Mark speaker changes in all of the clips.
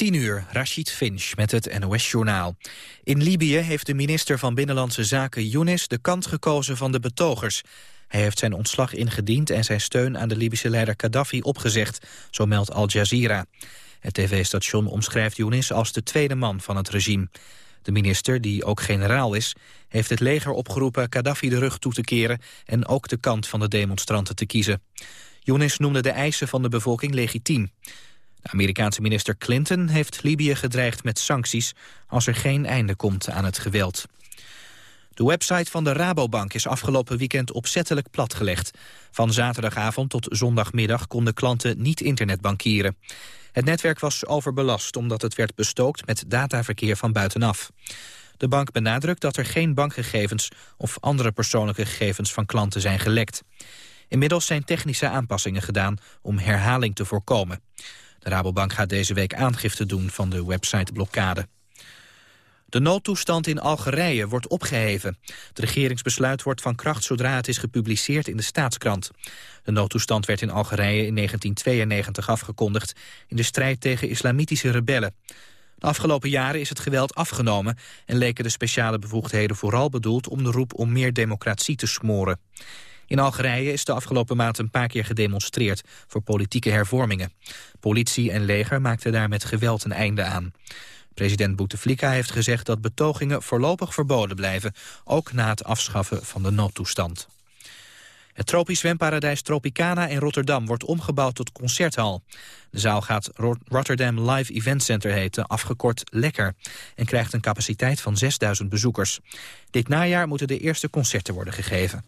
Speaker 1: 10 uur, Rashid Finch met het NOS-journaal. In Libië heeft de minister van Binnenlandse Zaken Younis de kant gekozen van de betogers. Hij heeft zijn ontslag ingediend en zijn steun aan de Libische leider Gaddafi opgezegd, zo meldt Al Jazeera. Het tv-station omschrijft Younis als de tweede man van het regime. De minister, die ook generaal is, heeft het leger opgeroepen Gaddafi de rug toe te keren en ook de kant van de demonstranten te kiezen. Younis noemde de eisen van de bevolking legitiem. De Amerikaanse minister Clinton heeft Libië gedreigd met sancties... als er geen einde komt aan het geweld. De website van de Rabobank is afgelopen weekend opzettelijk platgelegd. Van zaterdagavond tot zondagmiddag konden klanten niet internetbankieren. Het netwerk was overbelast omdat het werd bestookt met dataverkeer van buitenaf. De bank benadrukt dat er geen bankgegevens of andere persoonlijke gegevens van klanten zijn gelekt. Inmiddels zijn technische aanpassingen gedaan om herhaling te voorkomen. De Rabobank gaat deze week aangifte doen van de websiteblokkade. De noodtoestand in Algerije wordt opgeheven. Het regeringsbesluit wordt van kracht zodra het is gepubliceerd in de staatskrant. De noodtoestand werd in Algerije in 1992 afgekondigd... in de strijd tegen islamitische rebellen. De afgelopen jaren is het geweld afgenomen... en leken de speciale bevoegdheden vooral bedoeld om de roep om meer democratie te smoren. In Algerije is de afgelopen maand een paar keer gedemonstreerd voor politieke hervormingen. Politie en leger maakten daar met geweld een einde aan. President Bouteflika heeft gezegd dat betogingen voorlopig verboden blijven, ook na het afschaffen van de noodtoestand. Het tropisch zwemparadijs Tropicana in Rotterdam wordt omgebouwd tot concerthal. De zaal gaat Rotterdam Live Event Center heten, afgekort Lekker... en krijgt een capaciteit van 6000 bezoekers. Dit najaar moeten de eerste concerten worden gegeven.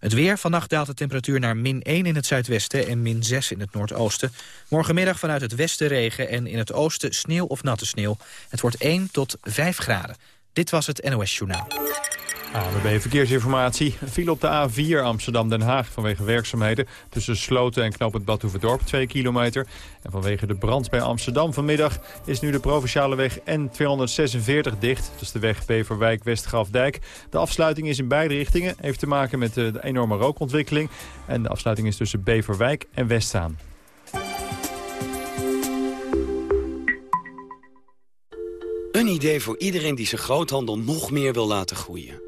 Speaker 1: Het weer. Vannacht daalt de temperatuur naar min 1 in het zuidwesten en min 6 in het noordoosten. Morgenmiddag vanuit het westen regen en in het oosten sneeuw of natte sneeuw. Het wordt 1 tot 5 graden. Dit was het NOS Journaal.
Speaker 2: ANWB Verkeersinformatie. Viel op de A4 Amsterdam-Den Haag vanwege werkzaamheden... tussen Sloten en Knoop het Badhoevedorp, 2 kilometer. En vanwege de brand bij Amsterdam vanmiddag... is nu de provinciale weg N246 dicht. Dat is de weg Beverwijk-Westgrafdijk. De afsluiting is in beide richtingen. Heeft te maken met de, de enorme rookontwikkeling. En de afsluiting is tussen Beverwijk en Westzaan.
Speaker 3: Een idee voor iedereen die zijn groothandel nog meer wil laten groeien.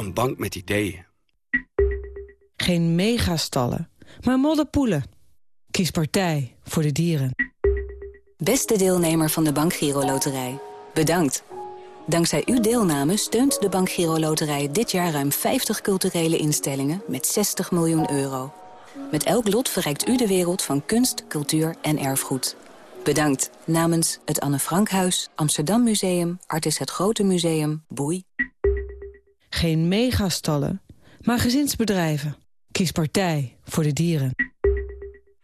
Speaker 3: een bank met ideeën.
Speaker 4: Geen megastallen, maar modderpoelen. Kies partij voor de dieren.
Speaker 5: Beste deelnemer van de Bank Giro Loterij. Bedankt. Dankzij uw deelname steunt de Bank Giro Loterij dit jaar ruim 50 culturele instellingen met 60 miljoen euro. Met elk lot verrijkt u de wereld van kunst, cultuur en erfgoed. Bedankt namens het Anne Frankhuis, Amsterdam Museum, Artis het Grote Museum, Boei.
Speaker 4: Geen megastallen, maar gezinsbedrijven. Kies partij voor de dieren.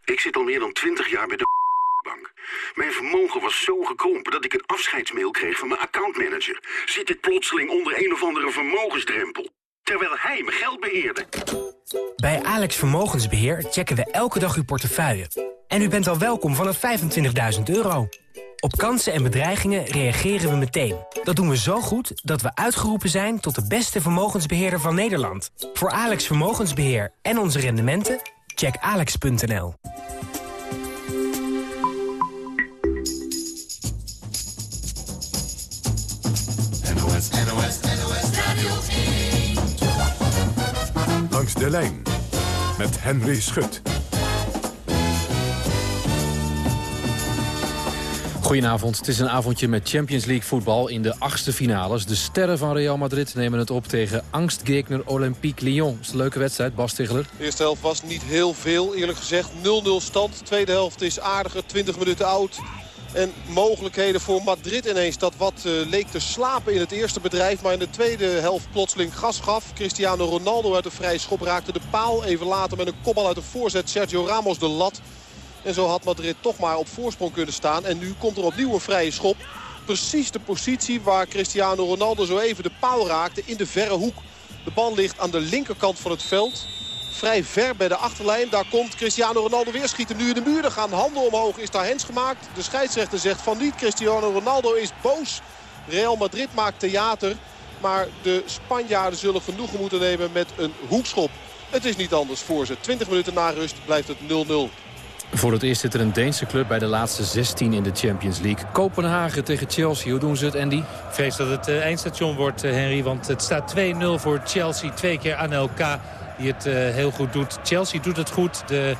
Speaker 6: Ik zit al meer dan twintig jaar bij de bank. Mijn vermogen was zo gekrompen dat ik een afscheidsmail kreeg van mijn accountmanager. Zit ik plotseling onder een of andere vermogensdrempel. Terwijl hij mijn geld beheerde.
Speaker 7: Bij Alex Vermogensbeheer checken we elke dag uw portefeuille. En u bent al welkom vanaf 25.000 euro. Op kansen en bedreigingen reageren we meteen. Dat doen we zo goed dat we uitgeroepen zijn tot de beste vermogensbeheerder van Nederland. Voor Alex Vermogensbeheer en onze rendementen, check alex.nl.
Speaker 8: NOS, NOS, NOS Radio 1. Langs de lijn met Henry Schut.
Speaker 9: Goedenavond, het is een avondje met Champions League voetbal in de achtste finales. De sterren van Real Madrid nemen het op tegen angstgegner Olympique Lyon. is een leuke wedstrijd, Bas Tegeler.
Speaker 10: De eerste helft was niet heel veel, eerlijk gezegd. 0-0 stand. De tweede helft is aardiger, 20 minuten oud. En mogelijkheden voor Madrid ineens dat wat uh, leek te slapen in het eerste bedrijf. Maar in de tweede helft plotseling gas gaf. Cristiano Ronaldo uit de vrije schop raakte de paal. Even later met een kopbal uit de voorzet Sergio Ramos de lat. En zo had Madrid toch maar op voorsprong kunnen staan. En nu komt er opnieuw een vrije schop. precies de positie waar Cristiano Ronaldo zo even de paal raakte in de verre hoek. De bal ligt aan de linkerkant van het veld. Vrij ver bij de achterlijn. Daar komt Cristiano Ronaldo weer. Schiet hem nu in de muur. Er gaan handen omhoog. Is daar hens gemaakt. De scheidsrechter zegt van niet. Cristiano Ronaldo is boos. Real Madrid maakt theater. Maar de Spanjaarden zullen genoegen moeten nemen met een hoekschop. Het is niet anders voor ze. 20 minuten na rust blijft het 0-0.
Speaker 9: Voor het eerst zit er een Deense club bij de laatste 16 in de Champions League. Kopenhagen tegen Chelsea. Hoe doen ze het, Andy?
Speaker 11: Vrees dat het uh, eindstation wordt, uh, Henry. Want het staat 2-0 voor Chelsea. Twee keer aan elkaar die het uh, heel goed doet. Chelsea doet het goed. De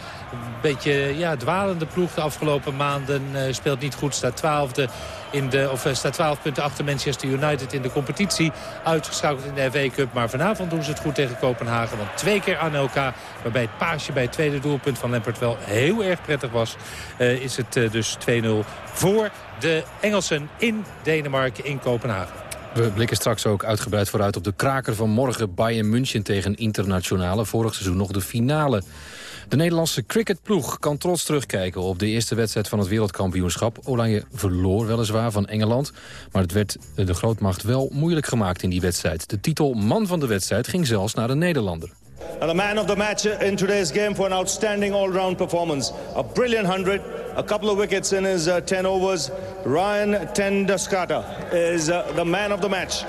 Speaker 11: beetje ja, dwalende ploeg de afgelopen maanden uh, speelt niet goed. Staat 12e in de, of, uh, staat 12 punten achter Manchester United in de competitie. Uitgeschakeld in de FA Cup. Maar vanavond doen ze het goed tegen Kopenhagen. Want twee keer aan elkaar. Waarbij het paasje bij het tweede doelpunt van Lampert wel heel erg prettig was. Is het dus 2-0 voor de Engelsen in Denemarken in Kopenhagen.
Speaker 9: We blikken straks ook uitgebreid vooruit op de kraker van morgen. Bayern München tegen Internationale. Vorig seizoen nog de finale. De Nederlandse cricketploeg kan trots terugkijken op de eerste wedstrijd van het wereldkampioenschap. Oranje verloor weliswaar van Engeland, maar het werd de grootmacht wel moeilijk gemaakt in die wedstrijd. De titel man van de wedstrijd ging zelfs naar de Nederlander.
Speaker 12: And the man of the match in today's game for an outstanding all-round performance. A brilliant 100, a couple of wickets in his uh, 10 overs. Ryan Tendaskata is uh, the man of the match.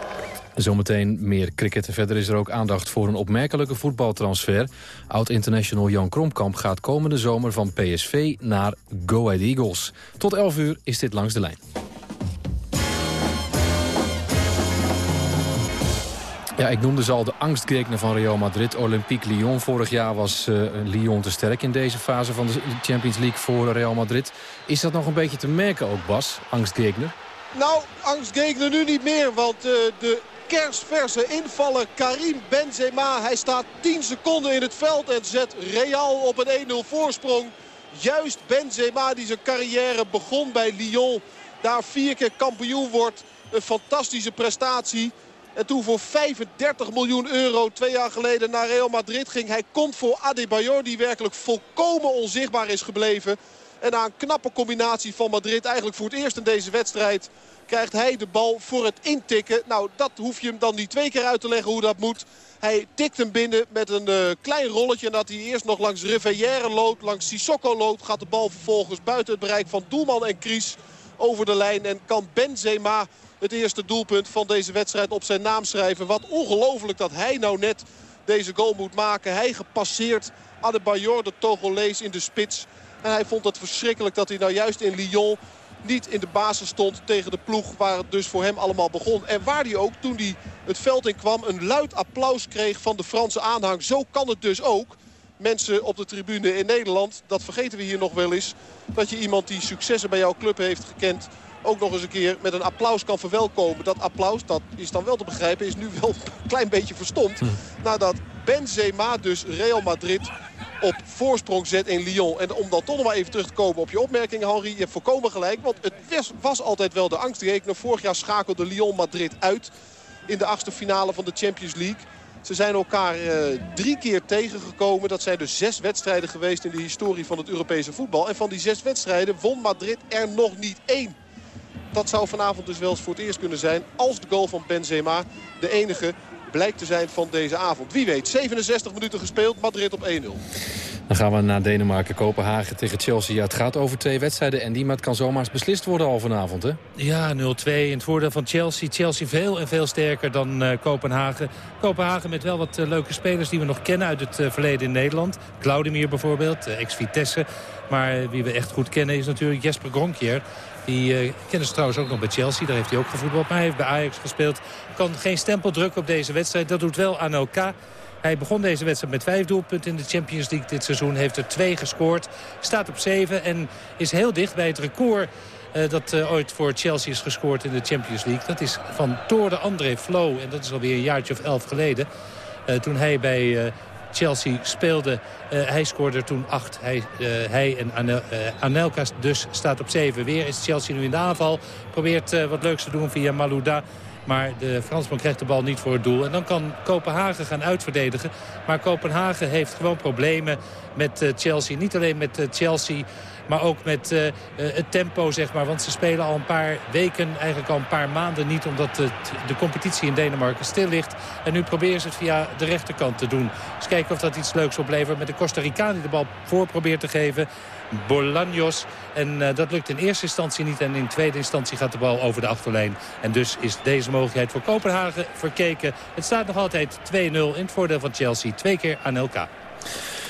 Speaker 9: Zometeen meer cricket. Verder is er ook aandacht voor een opmerkelijke voetbaltransfer. Oud-international Jan Kromkamp gaat komende zomer van PSV naar Go Ahead Eagles. Tot 11 uur is dit langs de lijn. Ja, ik noemde ze al de angstgekner van Real Madrid. Olympique Lyon. Vorig jaar was uh, Lyon te sterk in deze fase van de Champions League voor Real Madrid. Is dat nog een beetje te merken ook, Bas? Angstgekner?
Speaker 10: Nou, angstgekner nu niet meer. Want uh, de kerstverse invaller Karim Benzema. Hij staat 10 seconden in het veld en zet Real op een 1-0 voorsprong. Juist Benzema die zijn carrière begon bij Lyon. Daar vier keer kampioen wordt. Een fantastische prestatie. En toen voor 35 miljoen euro twee jaar geleden naar Real Madrid ging. Hij komt voor Adebayor die werkelijk volkomen onzichtbaar is gebleven. En na een knappe combinatie van Madrid eigenlijk voor het eerst in deze wedstrijd... krijgt hij de bal voor het intikken. Nou, dat hoef je hem dan niet twee keer uit te leggen hoe dat moet. Hij tikt hem binnen met een uh, klein rolletje. En dat hij eerst nog langs Rivière loopt, langs Sissoko loopt... gaat de bal vervolgens buiten het bereik van doelman en Kries over de lijn. En kan Benzema het eerste doelpunt van deze wedstrijd op zijn naam schrijven. Wat ongelooflijk dat hij nou net deze goal moet maken. Hij gepasseerd Adebayor, de Togolees, in de spits. En hij vond het verschrikkelijk dat hij nou juist in Lyon niet in de basis stond tegen de ploeg waar het dus voor hem allemaal begon. En waar hij ook toen hij het veld in kwam een luid applaus kreeg van de Franse aanhang. Zo kan het dus ook. Mensen op de tribune in Nederland, dat vergeten we hier nog wel eens. Dat je iemand die successen bij jouw club heeft gekend ook nog eens een keer met een applaus kan verwelkomen. Dat applaus, dat is dan wel te begrijpen, is nu wel een klein beetje verstomd. Hm. Nadat Benzema dus Real Madrid op voorsprong zet in Lyon. En om dan toch nog maar even terug te komen op je opmerking, Henri. Je hebt volkomen gelijk, want het was altijd wel de angstgekner. Vorig jaar schakelde Lyon Madrid uit in de achtste finale van de Champions League. Ze zijn elkaar uh, drie keer tegengekomen. Dat zijn dus zes wedstrijden geweest in de historie van het Europese voetbal. En van die zes wedstrijden won Madrid er nog niet één. Dat zou vanavond dus wel eens voor het eerst kunnen zijn. Als de goal van Benzema de enige blijkt te zijn van deze avond. Wie weet, 67 minuten gespeeld, Madrid op 1-0.
Speaker 9: Dan gaan we naar Denemarken, Kopenhagen tegen Chelsea. Ja, het gaat over twee wedstrijden en die, maar het kan zomaar eens beslist worden al vanavond, hè?
Speaker 11: Ja, 0-2 in het voordeel van Chelsea. Chelsea veel en veel sterker dan uh, Kopenhagen. Kopenhagen met wel wat uh, leuke spelers die we nog kennen uit het uh, verleden in Nederland. Claudemir bijvoorbeeld, ex-Vitesse. Maar wie we echt goed kennen is natuurlijk Jesper Gronkjer. Die uh, kennen ze trouwens ook nog bij Chelsea. Daar heeft hij ook gevoetbald. Maar hij heeft bij Ajax gespeeld. Kan geen stempel drukken op deze wedstrijd. Dat doet wel aan elkaar. Hij begon deze wedstrijd met vijf doelpunten in de Champions League dit seizoen. Heeft er twee gescoord. Staat op zeven en is heel dicht bij het record... Uh, dat uh, ooit voor Chelsea is gescoord in de Champions League. Dat is van Tore André Flo. En dat is alweer een jaartje of elf geleden. Toen hij bij Chelsea speelde. hij scoorde toen 8. Hij, hij en Anel, Anelka dus staat op 7. Weer is Chelsea nu in de aanval. Probeert wat leuks te doen via Malouda. Maar de Fransman krijgt de bal niet voor het doel. En dan kan Kopenhagen gaan uitverdedigen. Maar Kopenhagen heeft gewoon problemen met uh, Chelsea. Niet alleen met uh, Chelsea, maar ook met uh, het tempo, zeg maar. Want ze spelen al een paar weken, eigenlijk al een paar maanden niet... omdat de, competitie in Denemarken stil ligt. En nu proberen ze het via de rechterkant te doen. Dus kijken of dat iets leuks oplevert. Met de Costa Ricaan die de bal voor probeert te geven. Bolaños. En uh, dat lukt in eerste instantie niet. En in tweede instantie gaat de bal over de achterlijn. En dus is deze mogelijkheid voor Kopenhagen verkeken. Het staat nog altijd 2-0 in het voordeel van Chelsea. Twee keer aan elkaar.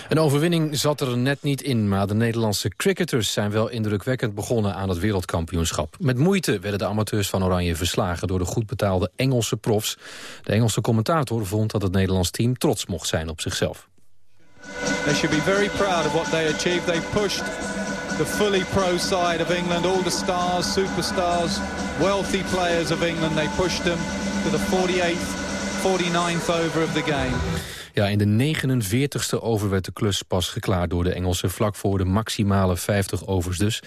Speaker 9: Een overwinning zat er net niet in, maar de Nederlandse cricketers zijn wel indrukwekkend begonnen aan het wereldkampioenschap. Met moeite werden de amateurs van Oranje verslagen door de goed betaalde Engelse profs. De Engelse commentator vond dat het Nederlands team trots mocht zijn op zichzelf.
Speaker 13: They should be very proud of what they achieved. They pushed the fully pro side of England, all the stars, superstars, wealthy players of England. They pushed them to the 48th, 49th over of the game.
Speaker 9: Ja, in de 49ste over werd de klus pas geklaard door de Engelsen... vlak voor de maximale 50 overs dus.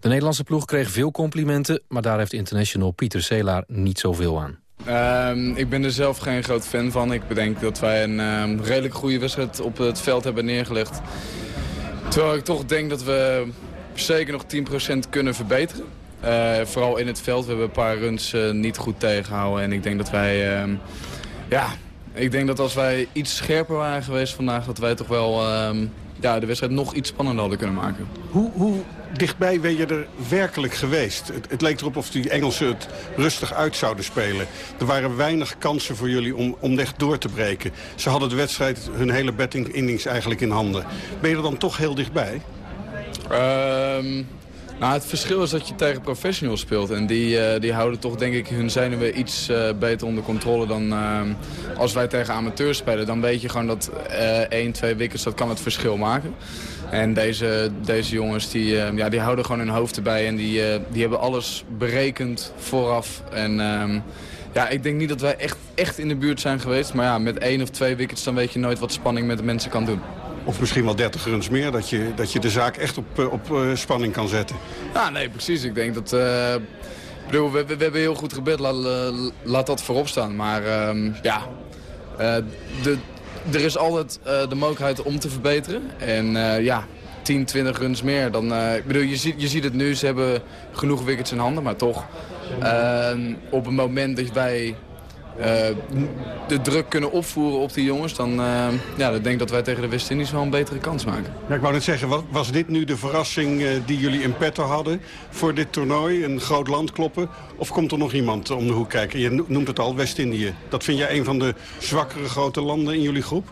Speaker 9: De Nederlandse ploeg kreeg veel complimenten... maar daar heeft international Pieter Selaar niet zoveel aan.
Speaker 14: Um, ik ben er zelf geen groot fan van. Ik bedenk dat wij een um, redelijk goede wedstrijd op het veld hebben neergelegd. Terwijl ik toch denk dat we zeker nog 10% kunnen verbeteren. Uh, vooral in het veld. We hebben een paar runs uh, niet goed tegengehouden. En ik denk dat wij... Um, ja, ik denk dat als wij iets scherper waren geweest vandaag... dat wij toch wel ja, de wedstrijd nog iets spannender hadden kunnen maken.
Speaker 15: Hoe, hoe dichtbij ben je er werkelijk geweest? Het, het, leek erop of die Engelsen het rustig uit zouden spelen. Er waren weinig kansen voor jullie om, om echt door te breken. Ze hadden de wedstrijd, hun hele betting innings eigenlijk in handen. Ben je er dan toch heel dichtbij?
Speaker 14: Um, nou, het verschil is dat je tegen professionals speelt. En die, uh, die houden toch, denk ik, hun zenuwen iets uh, beter onder controle dan uh, als wij tegen amateurs spelen. Dan weet je gewoon dat één, twee wickets, dat kan het verschil maken. En deze, deze jongens, die, ja, die houden gewoon hun hoofd erbij. En die, die hebben alles berekend vooraf. En ehm, ja, ik denk niet dat wij echt, echt in de buurt zijn geweest. Maar ja, met één of twee wickets, dan weet je nooit wat spanning met de mensen kan doen.
Speaker 15: Of misschien wel 30 runs meer, dat je, dat je de zaak echt op, eh, op uh, spanning kan zetten.
Speaker 14: Ja, nee, precies. Ik denk dat... Uh, bedoel, we, we, we, hebben heel goed gebed, laat, laat dat voorop staan. Maar uh, ja, de, er is altijd de mogelijkheid om te verbeteren. En ja, 10, 20 runs meer. Dan, ik bedoel, je, ziet, je ziet het nu, ze hebben genoeg wickets in handen. Maar toch, ehm, op het moment dat wij de druk kunnen opvoeren op die jongens... dan, uh, ja, dan denk ik dat wij tegen de West-Indies wel een betere kans maken.
Speaker 15: Ja, ik wou net zeggen, was, was dit nu de verrassing uh, die jullie in petto hadden... voor dit toernooi, een groot land kloppen? Of komt er nog iemand om de hoek kijken? Je noemt het al, West-Indië. Dat vind jij een van de zwakkere grote landen in jullie groep?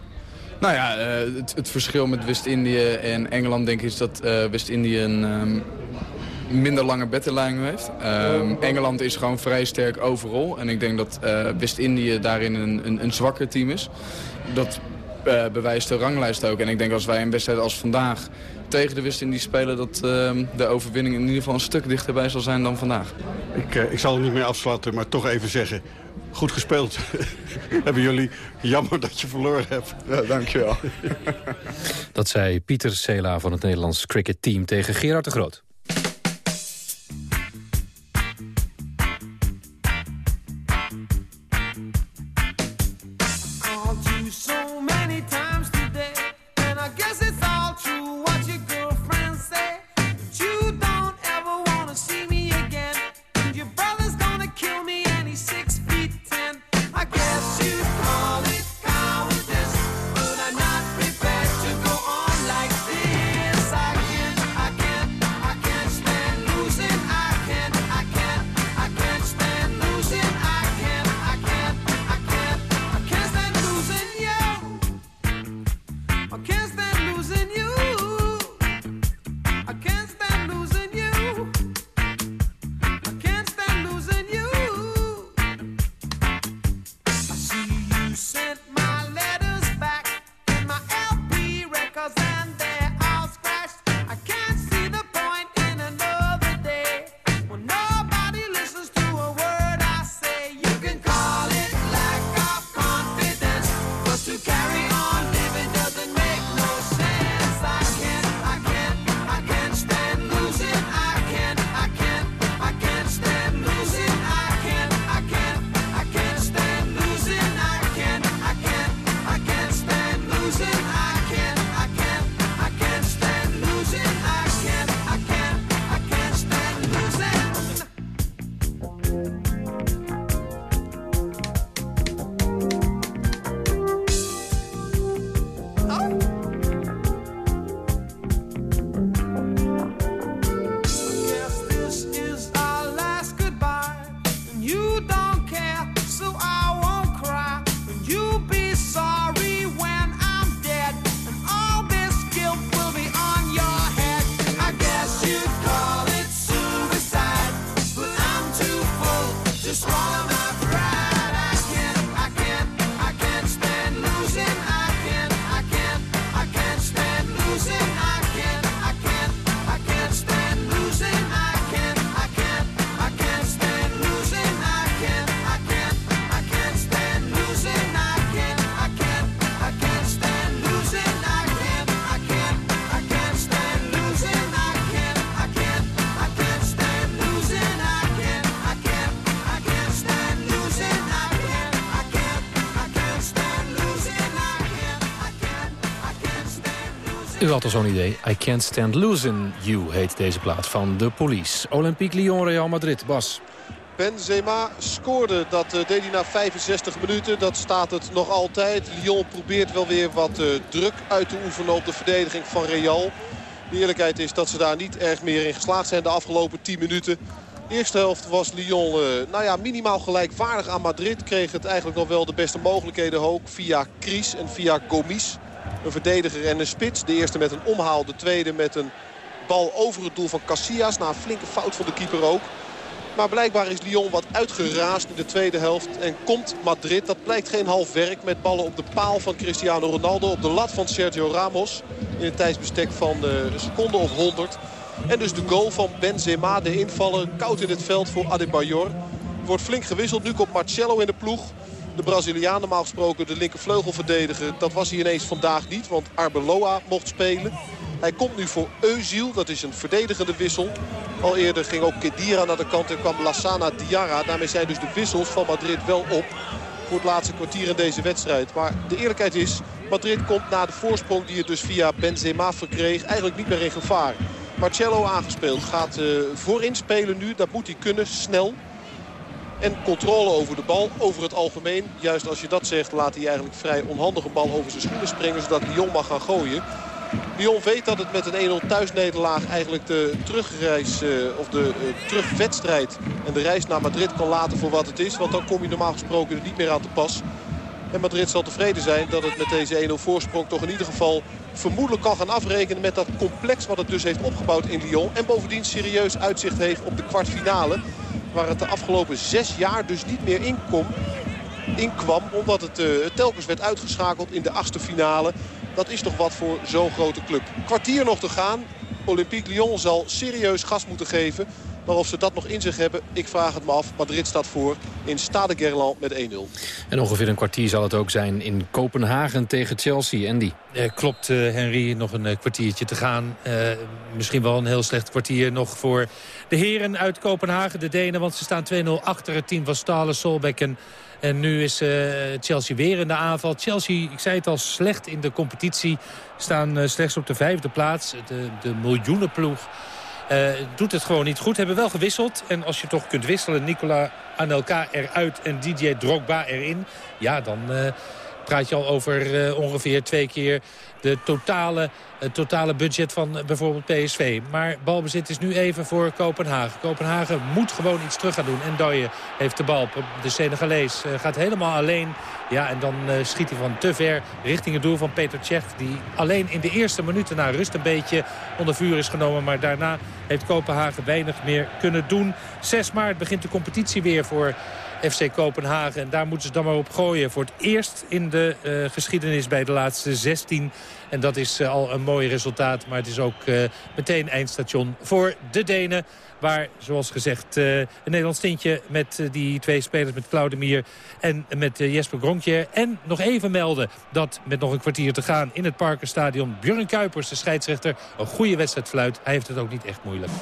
Speaker 14: Nou ja, het, het, verschil met West-Indië en Engeland denk ik is dat West-Indië een... Um, minder lange battenlijn heeft. Um, Engeland is gewoon vrij sterk overal. En ik denk dat uh, West-Indië daarin een, een, een zwakker team is. Dat uh, bewijst de ranglijst ook. En ik denk als wij een wedstrijd als vandaag tegen de West-Indië spelen... dat uh, de overwinning in ieder geval een stuk dichterbij zal zijn dan vandaag.
Speaker 15: Ik, ik zal het niet meer afsluiten, maar toch even zeggen... Goed gespeeld. Hebben jullie jammer dat je verloren hebt.
Speaker 14: Ja, dankjewel.
Speaker 9: dat zei Pieter Sela van het Nederlands cricketteam tegen Gerard de Groot. Had al zo'n idee. I Can't Stand Losing You heet deze plaat van de police. Olympique Lyon, Real Madrid. Bas.
Speaker 10: Benzema scoorde. Dat uh, deed hij na 65 minuten. Dat staat het nog altijd. Lyon probeert wel weer wat uh, druk uit te oefenen op de verdediging van Real. De eerlijkheid is dat ze daar niet erg meer in geslaagd zijn de afgelopen 10 minuten. De eerste helft was Lyon uh, nou ja, minimaal gelijkwaardig aan Madrid. Kreeg het eigenlijk nog wel de beste mogelijkheden ook via Kries en via Gomis. Een verdediger en een spits. De eerste met een omhaal, de tweede met een bal over het doel van Casillas. Na een flinke fout van de keeper ook. Maar blijkbaar is Lyon wat uitgeraasd in de tweede helft. En komt Madrid, dat blijkt geen half werk... met ballen op de paal van Cristiano Ronaldo. Op de lat van Sergio Ramos. In een tijdsbestek van een seconde of 100. En dus de goal van Benzema, de invaller. Koud in het veld voor Adebayor. Wordt flink gewisseld. Nu komt Marcelo in de ploeg. De Braziliaan normaal gesproken de linkervleugel verdedigen. Dat was hij ineens vandaag niet, want Arbeloa mocht spelen. Hij komt nu voor Euziel, dat is een verdedigende wissel. Al eerder ging ook Kedira naar de kant en kwam Lassana Diarra. Daarmee zijn dus de wissels van Madrid wel op voor het laatste kwartier in deze wedstrijd. Maar de eerlijkheid is, Madrid komt na de voorsprong die het dus via Benzema verkreeg... eigenlijk niet meer in gevaar. Marcello aangespeeld gaat uh, voorin spelen nu. Dat moet hij kunnen, snel. En controle over de bal, over het algemeen. Juist als je dat zegt, laat hij eigenlijk vrij onhandige bal over zijn schoenen springen... zodat Lyon mag gaan gooien. Lyon weet dat het met een 1-0 thuisnederlaag eigenlijk de terugreis uh, of de uh, terugwedstrijd en de reis naar Madrid kan laten voor wat het is. Want dan kom je normaal gesproken er niet meer aan te pas. En Madrid zal tevreden zijn dat het met deze 1-0 voorsprong toch in ieder geval vermoedelijk kan gaan afrekenen met dat complex wat het dus heeft opgebouwd in Lyon. En bovendien serieus uitzicht heeft op de kwartfinale. Waar het de afgelopen zes jaar dus niet meer in, kwam. Omdat het uh, telkens werd uitgeschakeld in de achtste finale. Dat is toch wat voor zo'n grote club. Kwartier nog te gaan. Olympique Lyon zal serieus gas moeten geven. Maar of ze dat nog in zich hebben, ik vraag het me af. Madrid staat voor in Stade Gerland met 1-0.
Speaker 9: En ongeveer een kwartier zal het ook zijn in Kopenhagen tegen Chelsea. Andy.
Speaker 11: Eh, klopt, uh, Henry. Nog een uh, kwartiertje te gaan. Uh, misschien wel een heel slecht kwartier nog voor de heren uit Kopenhagen. De Denen, want ze staan 2-0 achter het team van Stalen, Solbeck en... En nu is uh, Chelsea weer in de aanval. Chelsea, ik zei het al, slecht in de competitie. Staan uh, slechts op de vijfde plaats. De, de miljoenenploeg uh, doet het gewoon niet goed. Hebben wel gewisseld. En als je toch kunt wisselen, Nicola Anelka eruit en DJ Drogba erin. Ja, dan praat je al over ongeveer twee keer de totale, het totale budget van bijvoorbeeld PSV. Maar balbezit is nu even voor Kopenhagen. Kopenhagen moet gewoon iets terug gaan doen. En Doye heeft de bal. De Senegalees gaat helemaal alleen. Ja, en dan schiet hij van te ver richting het doel van Peter Cech. Die alleen in de eerste minuten na rust een beetje onder vuur is genomen. Maar daarna heeft Kopenhagen weinig meer kunnen doen. 6 maart begint de competitie weer voor FC Kopenhagen. En daar moeten ze dan maar op gooien. Voor het eerst in de uh, geschiedenis bij de laatste 16. En dat is uh, al een mooi resultaat. Maar het is ook uh, meteen eindstation voor de Denen. Waar, zoals gezegd, een Nederlands tintje met die twee spelers... met Claudemir en met Jesper Gronkje. En nog even melden dat met nog een kwartier te gaan in het Parkenstadion... Björn Kuipers, de scheidsrechter, een goede wedstrijd fluit. Hij heeft het ook niet echt moeilijk.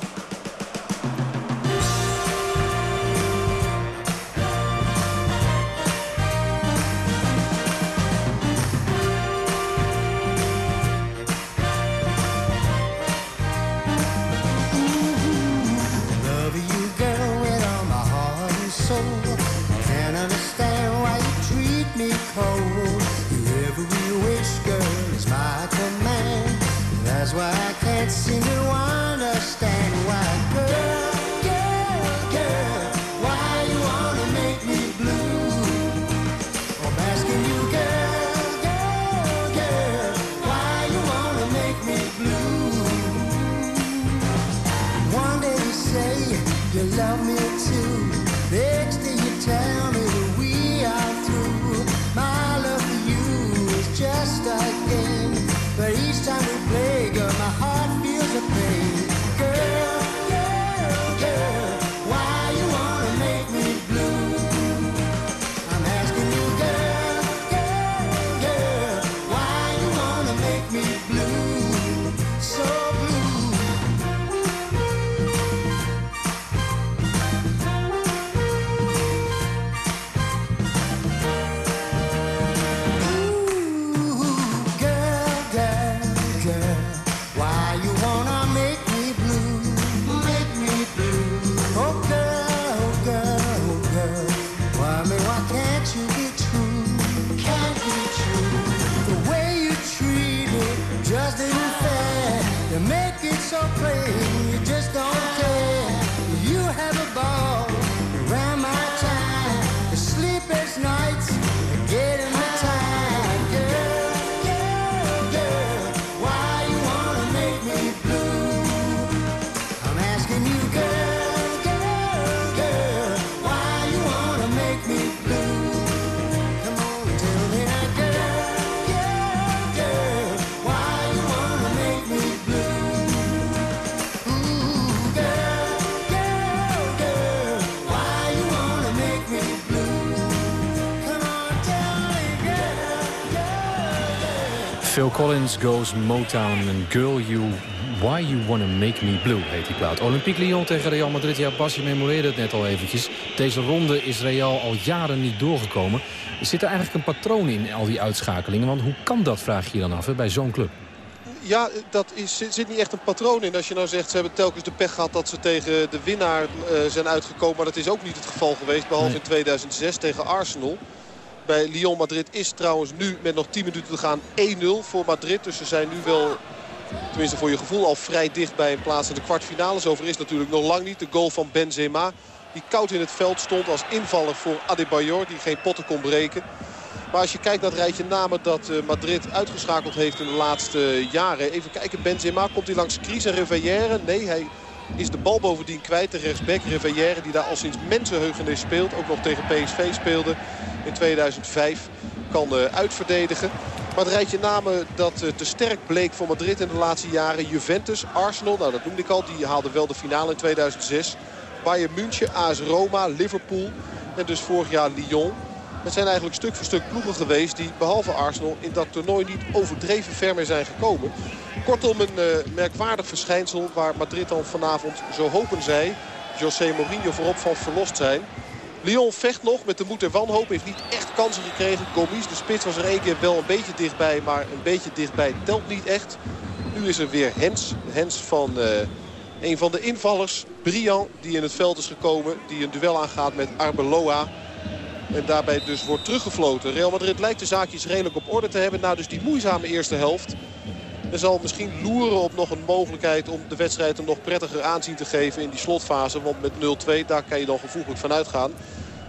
Speaker 9: Collins goes Motown and Girl You Why You Wanna Make Me Blue heet die plaat. Olympique Lyon tegen Real Madrid. Ja, Bas, je memoreerde het net al eventjes. Deze ronde is Real al jaren niet doorgekomen. Er zit er eigenlijk een patroon in al die uitschakelingen. Want hoe kan dat, vraag je je dan af, hè, bij zo'n club?
Speaker 10: Ja, dat is, zit niet echt een patroon in. Als je nou zegt, ze hebben telkens de pech gehad dat ze tegen de winnaar uh, zijn uitgekomen. Maar dat is ook niet het geval geweest, behalve nee. in 2006 tegen Arsenal. Bij Lyon Madrid is trouwens nu met nog 10 minuten te gaan 1-0 voor Madrid. Dus ze zijn nu wel, tenminste voor je gevoel, al vrij dicht bij een plaats in de kwartfinales. Over is natuurlijk nog lang niet de goal van Benzema. Die koud in het veld stond als invaller voor Adebayor. Die geen potten kon breken. Maar als je kijkt naar het rijtje namen dat Madrid uitgeschakeld heeft in de laatste jaren. Even kijken, Benzema komt hij langs Cris en Rivière. Nee, hij is de bal bovendien kwijt. De rechtsback Rivière die daar al sinds mensenheugenis speelt. Ook nog tegen PSV speelde in 2005. Kan uitverdedigen. Maar het rijtje namen dat te sterk bleek voor Madrid in de laatste jaren. Juventus, Arsenal, nou dat noemde ik al. Die haalde wel de finale in 2006. Bayern München, AS Roma, Liverpool en dus vorig jaar Lyon. Het zijn eigenlijk stuk voor stuk ploegen geweest die behalve Arsenal in dat toernooi niet overdreven ver mee zijn gekomen. Kortom een uh, merkwaardig verschijnsel waar Madrid dan vanavond zo hopen zij. José Mourinho voorop van verlost zijn. Lyon vecht nog met de moed en wanhoop. Heeft niet echt kansen gekregen. Gomis, de spits, was er één keer wel een beetje dichtbij. Maar een beetje dichtbij telt niet echt. Nu is er weer Hens. Hens van uh, een van de invallers. Brian, die in het veld is gekomen. Die een duel aangaat met Arbeloa. En daarbij dus wordt teruggefloten. Real Madrid lijkt de zaakjes redelijk op orde te hebben. Na dus die moeizame eerste helft. En zal misschien loeren op nog een mogelijkheid om de wedstrijd een nog prettiger aanzien te geven in die slotfase. Want met 0-2, daar kan je dan gevoeglijk van uitgaan.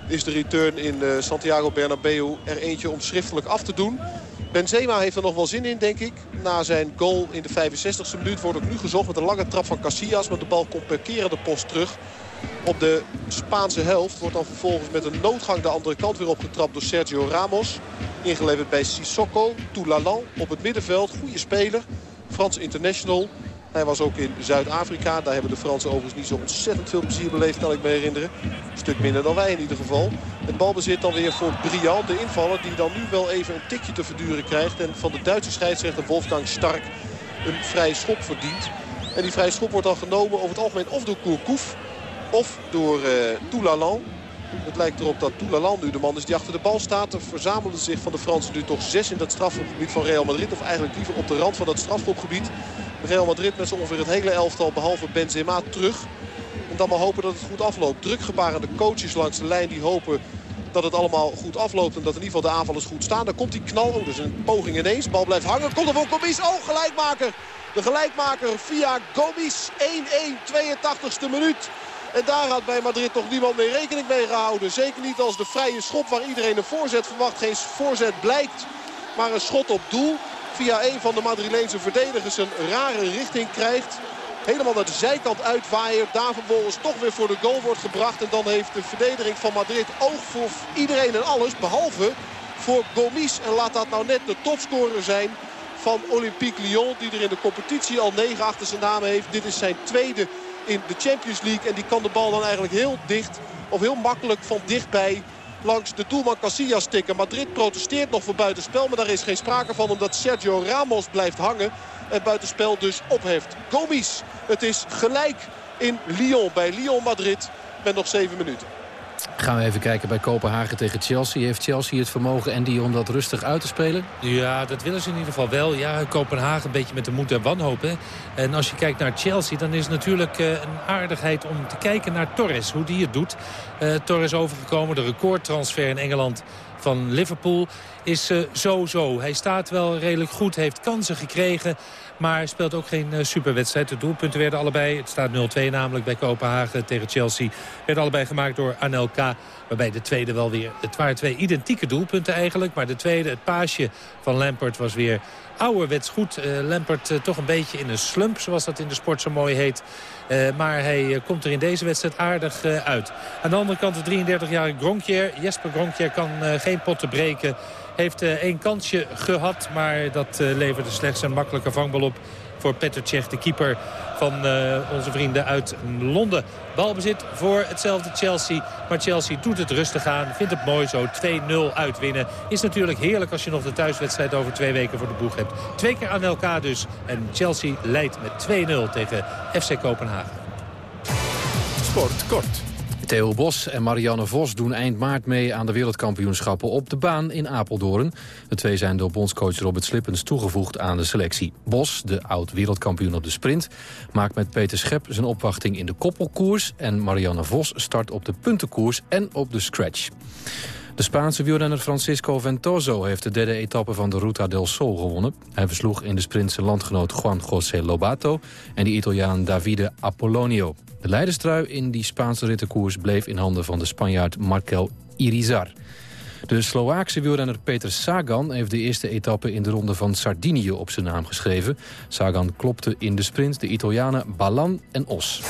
Speaker 10: Is de return in Santiago Bernabeu er eentje om schriftelijk af te doen. Benzema heeft er nog wel zin in, denk ik. Na zijn goal in de 65e minuut wordt ook nu gezocht met een lange trap van Casillas. Maar de bal komt per kerende post terug. Op de Spaanse helft wordt dan vervolgens met een noodgang de andere kant weer opgetrapt door Sergio Ramos. Ingeleverd bij Sissoko, Toulalan op het middenveld. Goede speler, Frans international. Hij was ook in Zuid-Afrika. Daar hebben de Fransen overigens niet zo ontzettend veel plezier beleefd, kan ik me herinneren. Een stuk minder dan wij in ieder geval. Het balbezit dan weer voor Briand, de invaller, die dan nu wel even een tikje te verduren krijgt. En van de Duitse scheidsrechter Wolfgang Stark een vrije schop verdient. En die vrije schop wordt dan genomen over het algemeen of door Kourkouf of door uh, Toulalan. Het lijkt erop dat Toulalan nu de man is die achter de bal staat. Er verzamelden zich van de Fransen nu toch zes in dat strafschopgebied van Real Madrid. Of eigenlijk liever op de rand van dat strafschopgebied. Real Madrid met zo ongeveer het hele elftal behalve Benzema terug. En dan maar hopen dat het goed afloopt. Drukgebarende coaches langs de lijn die hopen dat het allemaal goed afloopt. En dat in ieder geval de aanvallers goed staan. Dan komt die knal. Oh, dus een poging ineens. Bal blijft hangen. Komt er voor Gomis. Oh, gelijkmaker. De gelijkmaker via Gomis. 1-1, 82e minuut. En daar had bij Madrid toch niemand mee rekening mee gehouden. Zeker niet als de vrije schop waar iedereen een voorzet verwacht. Geen voorzet blijkt, maar een schot op doel. Via een van de Madrileense verdedigers een rare richting krijgt. Helemaal naar de zijkant uitwaaier. Daar vervolgens toch weer voor de goal wordt gebracht. En dan heeft de verdediging van Madrid oog voor iedereen en alles. Behalve voor Gomis. En laat dat nou net de topscorer zijn van Olympique Lyon. Die er in de competitie al negen achter zijn naam heeft. Dit is zijn tweede in de Champions League. En die kan de bal dan eigenlijk heel dicht of heel makkelijk van dichtbij langs de doelman Casillas tikken. Madrid protesteert nog voor buitenspel, maar daar is geen sprake van omdat Sergio Ramos blijft hangen. En buitenspel dus opheft. Gomis, het is gelijk in Lyon bij Lyon Madrid met nog 7 minuten.
Speaker 9: Gaan we even kijken bij Kopenhagen tegen Chelsea. Heeft Chelsea het vermogen en die om dat rustig uit te spelen?
Speaker 11: Ja, dat willen ze in ieder geval wel. Ja, Kopenhagen een beetje met de moed en wanhoop. Hè? En als je kijkt naar Chelsea, dan is het natuurlijk uh, een aardigheid om te kijken naar Torres. Hoe die het doet. Uh, Torres overgekomen, de recordtransfer in Engeland van Liverpool is uh, zo-zo. Hij staat wel redelijk goed, heeft kansen gekregen... Maar speelt ook geen uh, superwedstrijd. De doelpunten werden allebei, het staat 0-2 namelijk bij Kopenhagen tegen Chelsea. Werden allebei gemaakt door Anelka. Waarbij de tweede wel weer, het waren twee identieke doelpunten eigenlijk. Maar de tweede, het paasje van Lampert was weer ouderwets goed. Uh, Lampert uh, toch een beetje in een slump, zoals dat in de sport zo mooi heet. Uh, maar hij komt er in deze wedstrijd aardig uit. Aan de andere kant de 33-jarige Gronkjer. Jesper Gronkjer kan geen potten breken. Heeft één kansje gehad, maar dat leverde slechts een makkelijke vangbal op voor Petr Cech, de keeper van uh, onze vrienden uit Londen. Balbezit voor hetzelfde Chelsea. Maar Chelsea doet het rustig aan. Vindt het mooi zo. 2-0 uitwinnen. Is natuurlijk heerlijk als je nog de thuiswedstrijd over twee weken voor de boeg hebt. Twee keer aan elkaar dus. En Chelsea leidt met 2-0 tegen FC Kopenhagen.
Speaker 9: Sport kort.
Speaker 16: Theo Bos en Marianne Vos doen eind maart mee aan de wereldkampioenschappen op de baan in Apeldoorn. De twee zijn door bondscoach Robert Slippens toegevoegd aan de selectie. Bos, de oud-wereldkampioen op de sprint, maakt met Peter Schep zijn opwachting in de koppelkoers. En Marianne Vos start op de puntenkoers en op de scratch. De Spaanse wielrenner Francisco Ventoso heeft de derde etappe van de Ruta del Sol gewonnen. Hij versloeg in de sprint zijn landgenoot Juan José Lobato en de Italiaan Davide Apollonio. De leiderstrui in die Spaanse rittenkoers bleef in handen van de Spanjaard Markel Irizar. De Sloaakse wielrenner Peter Sagan heeft de eerste etappe in de ronde van Sardinië op zijn naam geschreven. Sagan klopte in de sprint de Italianen Balan en Os.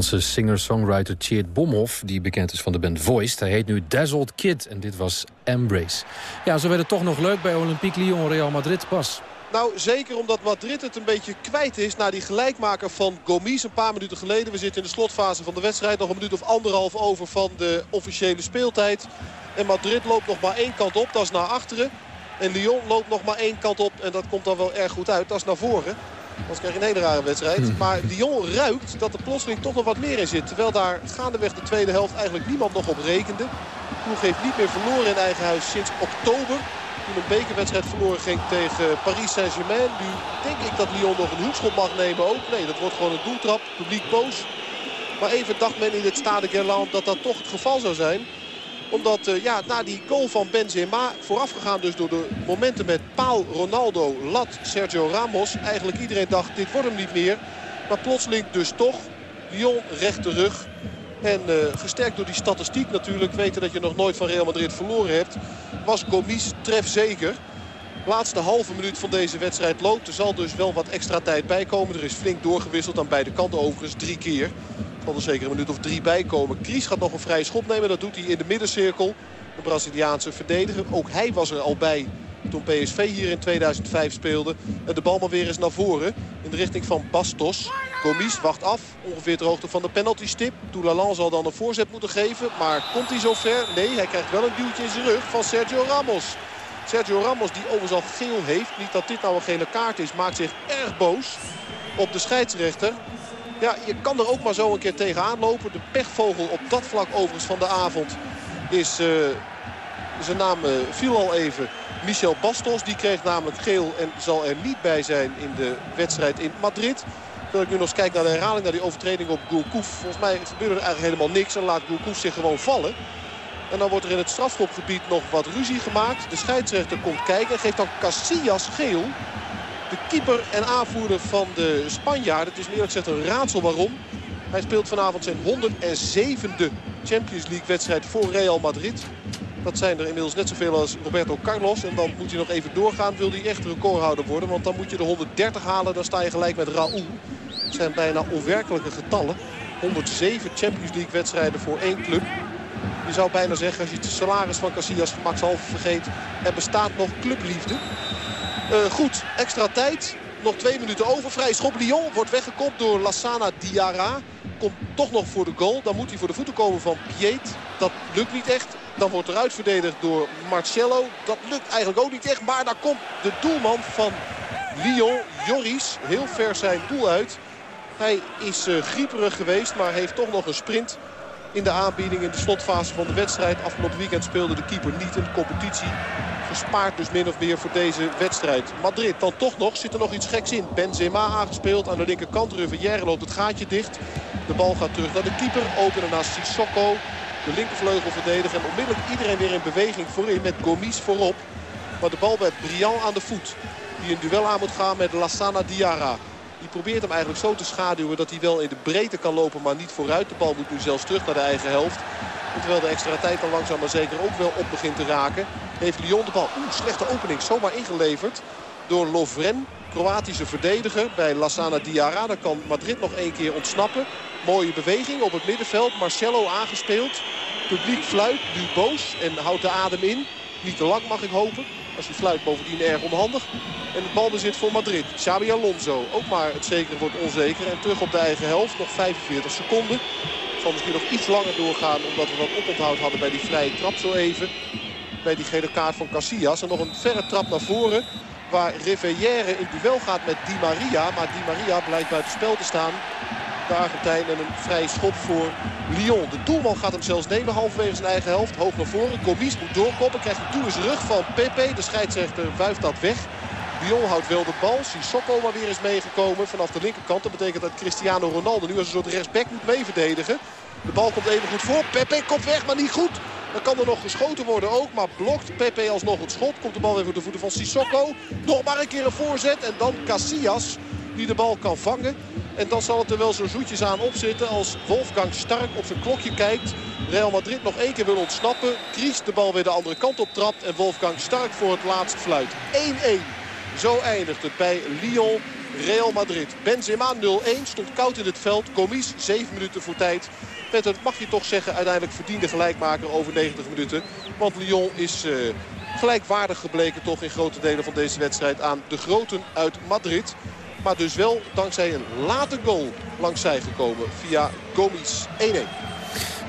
Speaker 16: Nederlandse singer-songwriter Cheert Bomhoff... die bekend is van de band Voiced. Hij heet nu Dazzled Kid en dit was Embrace. Ja, zo werd het toch nog leuk bij Olympique Lyon Real Madrid pas.
Speaker 10: Nou, zeker omdat Madrid het een beetje kwijt is... na die gelijkmaker van Gomis een paar minuten geleden. We zitten in de slotfase van de wedstrijd. Nog een minuut of anderhalf over van de officiële speeltijd. En Madrid loopt nog maar één kant op, dat is naar achteren. En Lyon loopt nog maar één kant op en dat komt dan wel erg goed uit. Dat is naar voren. Anders krijg je een hele rare wedstrijd. Maar Lyon ruikt dat er plotseling toch nog wat meer in zit. Terwijl daar gaandeweg de tweede helft eigenlijk niemand nog op rekende. De ploeg heeft niet meer verloren in eigen huis sinds oktober. Toen een bekerwedstrijd verloren ging tegen Paris Saint-Germain. Nu denk ik dat Lyon nog een hoekschop mag nemen ook. Nee, dat wordt gewoon een doeltrap. Publiek boos. Maar even dacht men in het Stade Gerland dat dat toch het geval zou zijn omdat uh, ja, na die goal van Benzema, voorafgegaan dus door de momenten met Paal, Ronaldo, Lat, Sergio Ramos. Eigenlijk iedereen dacht dit wordt hem niet meer. Maar plotseling dus toch. Lyon recht rug. En uh, gesterkt door die statistiek natuurlijk. Weten dat je nog nooit van Real Madrid verloren hebt. Was Gomis trefzeker. Laatste halve minuut van deze wedstrijd loopt. Er zal dus wel wat extra tijd bij komen. Er is flink doorgewisseld aan beide kanten overigens. Drie keer. Zal er zeker een minuut of drie bij komen. Kries gaat nog een vrije schop nemen. Dat doet hij in de middencirkel. De Braziliaanse verdediger. Ook hij was er al bij toen PSV hier in 2005 speelde. En de bal maar weer eens naar voren. In de richting van Bastos. Gomis wacht af. Ongeveer ter hoogte van de penaltystip. Toulalan zal dan een voorzet moeten geven. Maar komt hij zover? Nee, hij krijgt wel een duwtje in zijn rug van Sergio Ramos. Sergio Ramos die overigens al geel heeft. Niet dat dit nou een gele kaart is. Maakt zich erg boos op de scheidsrechter. Ja, je kan er ook maar zo een keer tegenaan lopen. De pechvogel op dat vlak overigens van de avond is... Uh, zijn naam uh, viel al even. Michel Bastos. Die kreeg namelijk geel en zal er niet bij zijn in de wedstrijd in Madrid. Terwijl ik nu nog eens kijk naar de herhaling, naar die overtreding op Gulkouf. Volgens mij gebeurde er eigenlijk helemaal niks en laat Gulkouf zich gewoon vallen. En dan wordt er in het strafschopgebied nog wat ruzie gemaakt. De scheidsrechter komt kijken en geeft dan Casillas geel. De keeper en aanvoerder van de Spanjaarden. Het is meer gezegd een raadsel waarom. Hij speelt vanavond zijn 107e Champions League wedstrijd voor Real Madrid. Dat zijn er inmiddels net zoveel als Roberto Carlos. En dan moet hij nog even doorgaan. Wil hij echt recordhouder worden. Want dan moet je de 130 halen. Dan sta je gelijk met Raúl. Het zijn bijna onwerkelijke getallen. 107 Champions League wedstrijden voor één club. Je zou bijna zeggen, als je het salaris van Casillas gemakshalve vergeet... er bestaat nog clubliefde. Uh, goed, extra tijd. Nog twee minuten over. Vrij schop Lyon wordt weggekopt door Lassana Diarra. Komt toch nog voor de goal. Dan moet hij voor de voeten komen van Piet. Dat lukt niet echt. Dan wordt eruit verdedigd door Marcello. Dat lukt eigenlijk ook niet echt. Maar daar komt de doelman van Lyon, Joris, heel ver zijn doel uit. Hij is uh, grieperig geweest, maar heeft toch nog een sprint in de aanbieding in de slotfase van de wedstrijd. Afgelopen weekend speelde de keeper niet in de competitie. Gespaard dus min of meer voor deze wedstrijd. Madrid dan toch nog, zit er nog iets geks in. Benzema aangespeeld aan de linkerkant. Rivière loopt het gaatje dicht. De bal gaat terug naar de keeper. Openen naar Sissoko. De linkervleugel verdedigen. En onmiddellijk iedereen weer in beweging voorin met Gomis voorop. Maar de bal bij Briand aan de voet. Die een duel aan moet gaan met Lassana Diarra. Die probeert hem eigenlijk zo te schaduwen dat hij wel in de breedte kan lopen, maar niet vooruit. De bal moet nu zelfs terug naar de eigen helft. Terwijl de extra tijd dan langzaam maar zeker ook wel op begint te raken. Heeft Lyon de bal, oeh, slechte opening, zomaar ingeleverd door Lovren. Kroatische verdediger bij Lassana Diarra. Dan kan Madrid nog één keer ontsnappen. Mooie beweging op het middenveld. Marcelo aangespeeld. Publiek fluit, nu boos en houdt de adem in. Niet te lang mag ik hopen. Als hij fluit bovendien erg onhandig. En het balbezit voor Madrid. Xabi Alonso. Ook maar het zekere wordt onzeker. En terug op de eigen helft. Nog 45 seconden. Zal misschien nog iets langer doorgaan. Omdat we wat oponthoud hadden bij die vrije trap zo even. Bij die gele kaart van Casillas. En nog een verre trap naar voren. Waar Rivière in duel gaat met Di Maria. Maar Di Maria blijkt buiten spel te staan de Argentijn. En een vrije schop voor Lyon. De doelman gaat hem zelfs nemen halverwege zijn eigen helft. Hoog naar voren. Gomis moet doorkoppen. Krijgt een toe rug van Pepe. De scheidsrechter wuift dat weg. Lyon houdt wel de bal. Sissoko maar weer is meegekomen vanaf de linkerkant. Dat betekent dat Cristiano Ronaldo nu als een soort rechtsback moet meeverdedigen. De bal komt even goed voor. Pepe komt weg, maar niet goed. Dan kan er nog geschoten worden ook. Maar blokt Pepe alsnog het schot. Komt de bal weer voor de voeten van Sissoko. Nog maar een keer een voorzet. En dan Casillas die de bal kan vangen. En dan zal het er wel zo zoetjes aan opzitten als Wolfgang Stark op zijn klokje kijkt. Real Madrid nog één keer wil ontsnappen. Kries de bal weer de andere kant op trapt. En Wolfgang Stark voor het laatst fluit. 1-1. Zo eindigt het bij Lyon. Real Madrid. Benzema 0-1. Stond koud in het veld. Gomis 7 minuten voor tijd. Met het mag je toch zeggen uiteindelijk verdiende gelijkmaker over 90 minuten. Want Lyon is uh, gelijkwaardig gebleken toch in grote delen van deze wedstrijd aan de groten uit Madrid. Maar dus wel dankzij een late goal langs zij gekomen via Gomis 1-1.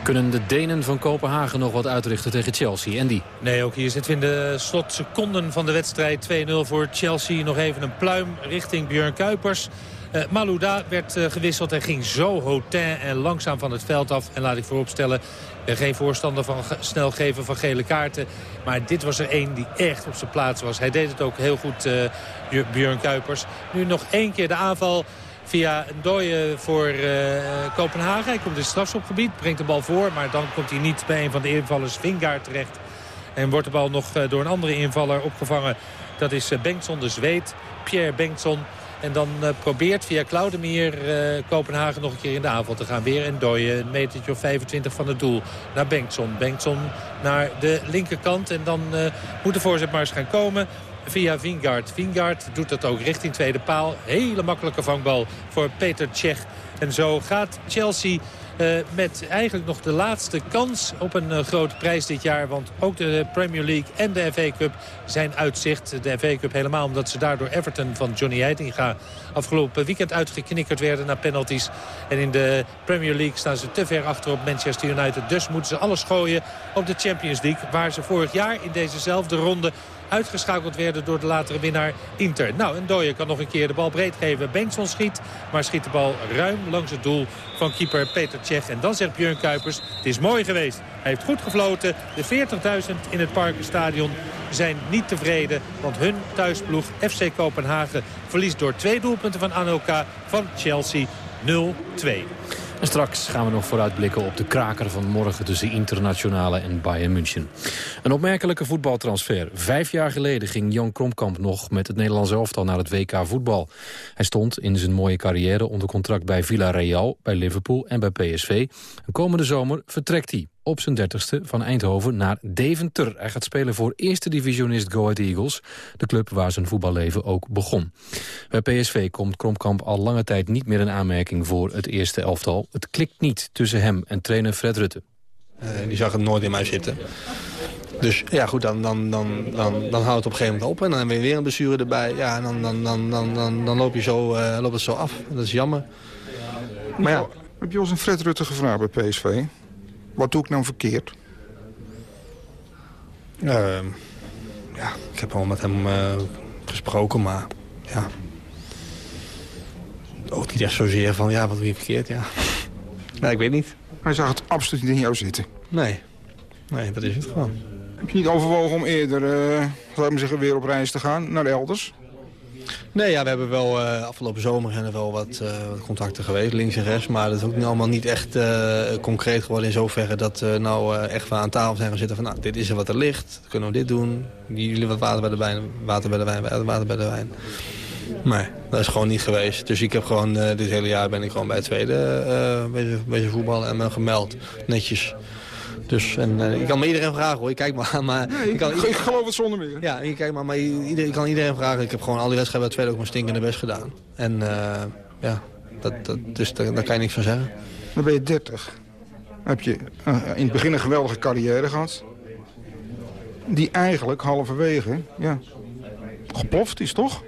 Speaker 9: Kunnen de Denen van Kopenhagen nog wat uitrichten tegen Chelsea? Die?
Speaker 11: Nee, ook hier zitten we in de slotseconden van de wedstrijd. 2-0 voor Chelsea. Nog even een pluim richting Björn Kuipers. Uh, Malouda werd uh, gewisseld en ging zo hotin en langzaam van het veld af. En laat ik vooropstellen, ben geen voorstander van snel geven van gele kaarten. Maar dit was er één die echt op zijn plaats was. Hij deed het ook heel goed, uh, Björn Kuipers. Nu nog één keer de aanval via een dooie voor uh, Kopenhagen. Hij komt in het strafschopgebied, brengt de bal voor. Maar dan komt hij niet bij een van de invallers Vingaard terecht. En wordt de bal nog door een andere invaller opgevangen. Dat is Bengtson, de Zweed. Pierre Bengtson. En dan probeert via Claudemir Kopenhagen nog een keer in de aanval te gaan. Weer en dooien, een metertje of 25 van het doel. Naar Bengtson. Bengtson naar de linkerkant. En dan moet de voorzet maar eens gaan komen via Vingard. Vingard doet dat ook richting tweede paal. Hele makkelijke vangbal voor Peter Tsjech. En zo gaat Chelsea met eigenlijk nog de laatste kans op een grote prijs dit jaar. Want ook de Premier League en de FA Cup zijn uitzicht. De FA Cup helemaal omdat ze daardoor Everton van Johnny Heitinga afgelopen weekend uitgeknikkerd werden naar penalties. En in de Premier League staan ze te ver achter op Manchester United. Dus moeten ze alles gooien op de Champions League. Waar ze vorig jaar in dezezelfde ronde uitgeschakeld werden door de latere winnaar Inter. Nou, en Dooyer kan nog een keer de bal breed geven. Bengtson schiet, maar schiet de bal ruim langs het doel van keeper Peter Tsjech. En dan zegt Björn Kuipers, het is mooi geweest. Hij heeft goed gefloten. De 40.000 in het Parkenstadion zijn niet tevreden. Want hun thuisploeg FC Kopenhagen verliest door twee doelpunten van Anelka van Chelsea 0-2.
Speaker 9: En straks gaan we nog vooruitblikken op de kraker van morgen tussen Internationale en Bayern München. Een opmerkelijke voetbaltransfer. Vijf jaar geleden ging Jan Kromkamp nog met het Nederlandse elftal naar het WK voetbal. Hij stond in zijn mooie carrière onder contract bij Villarreal, bij Liverpool en bij PSV. En komende zomer vertrekt hij op zijn dertigste van Eindhoven naar Deventer. Hij gaat spelen voor eerste divisionist Go Ahead Eagles, de club waar zijn voetballeven ook begon. Bij PSV komt Kromkamp al lange tijd niet meer in aanmerking voor het eerste elftal. Het klikt niet tussen hem en trainer Fred Rutte.
Speaker 17: Uh, die zag het nooit in mij zitten. Dus ja, goed, dan, dan, dan, dan, dan houdt het op een gegeven moment op. En dan heb je weer een blessure erbij. Ja, en dan, dan, dan, dan, dan, dan loop je zo, uh, loopt het zo af. Dat is jammer.
Speaker 18: Maar ja. Heb je ons een Fred Rutte gevraagd bij PSV? Wat doe ik nou verkeerd?
Speaker 17: Uh, ja, ik heb al met hem uh, gesproken, maar ja. Ook niet echt zozeer van, ja, wat doe je verkeerd, ja. nee, ik weet niet.
Speaker 18: Hij zag het absoluut niet in jou zitten?
Speaker 17: Nee. Nee, dat is het gewoon.
Speaker 18: Heb je niet overwogen om eerder, uh, zeggen, weer op reis te gaan naar elders?
Speaker 17: Nee, ja, we hebben wel uh, afgelopen zomer zijn er wel wat, uh, wat, contacten geweest, links en rechts. Maar dat is ook niet allemaal niet echt uh, concreet geworden in zoverre dat we nou echt aan tafel zijn gaan zitten van nou, dit is er wat er ligt, kunnen we dit doen. Jullie wat water bij de wijn, water bij de wijn, water bij de wijn. Nee, dat is gewoon niet geweest. Dus ik heb gewoon, dit hele jaar ben ik gewoon bij het tweede bezig, bezig voetballen en ben gemeld. Netjes. Dus en, uh, ik kan me iedereen vragen hoor. Ik kijk maar. maar
Speaker 18: nee, ik, kan, ik, ik, geloof het zonder meer.
Speaker 17: Ja, ik kijk maar. Maar ieder, ik kan iedereen vragen. Ik heb gewoon al die wedstrijden bij het tweede ook mijn stinkende best gedaan. En uh, ja, dat, dat, dus daar, daar kan je niks van zeggen.
Speaker 18: Dan ben je 30. Heb je uh, in het begin een geweldige carrière gehad. Die eigenlijk halverwege ja, geploft is, toch?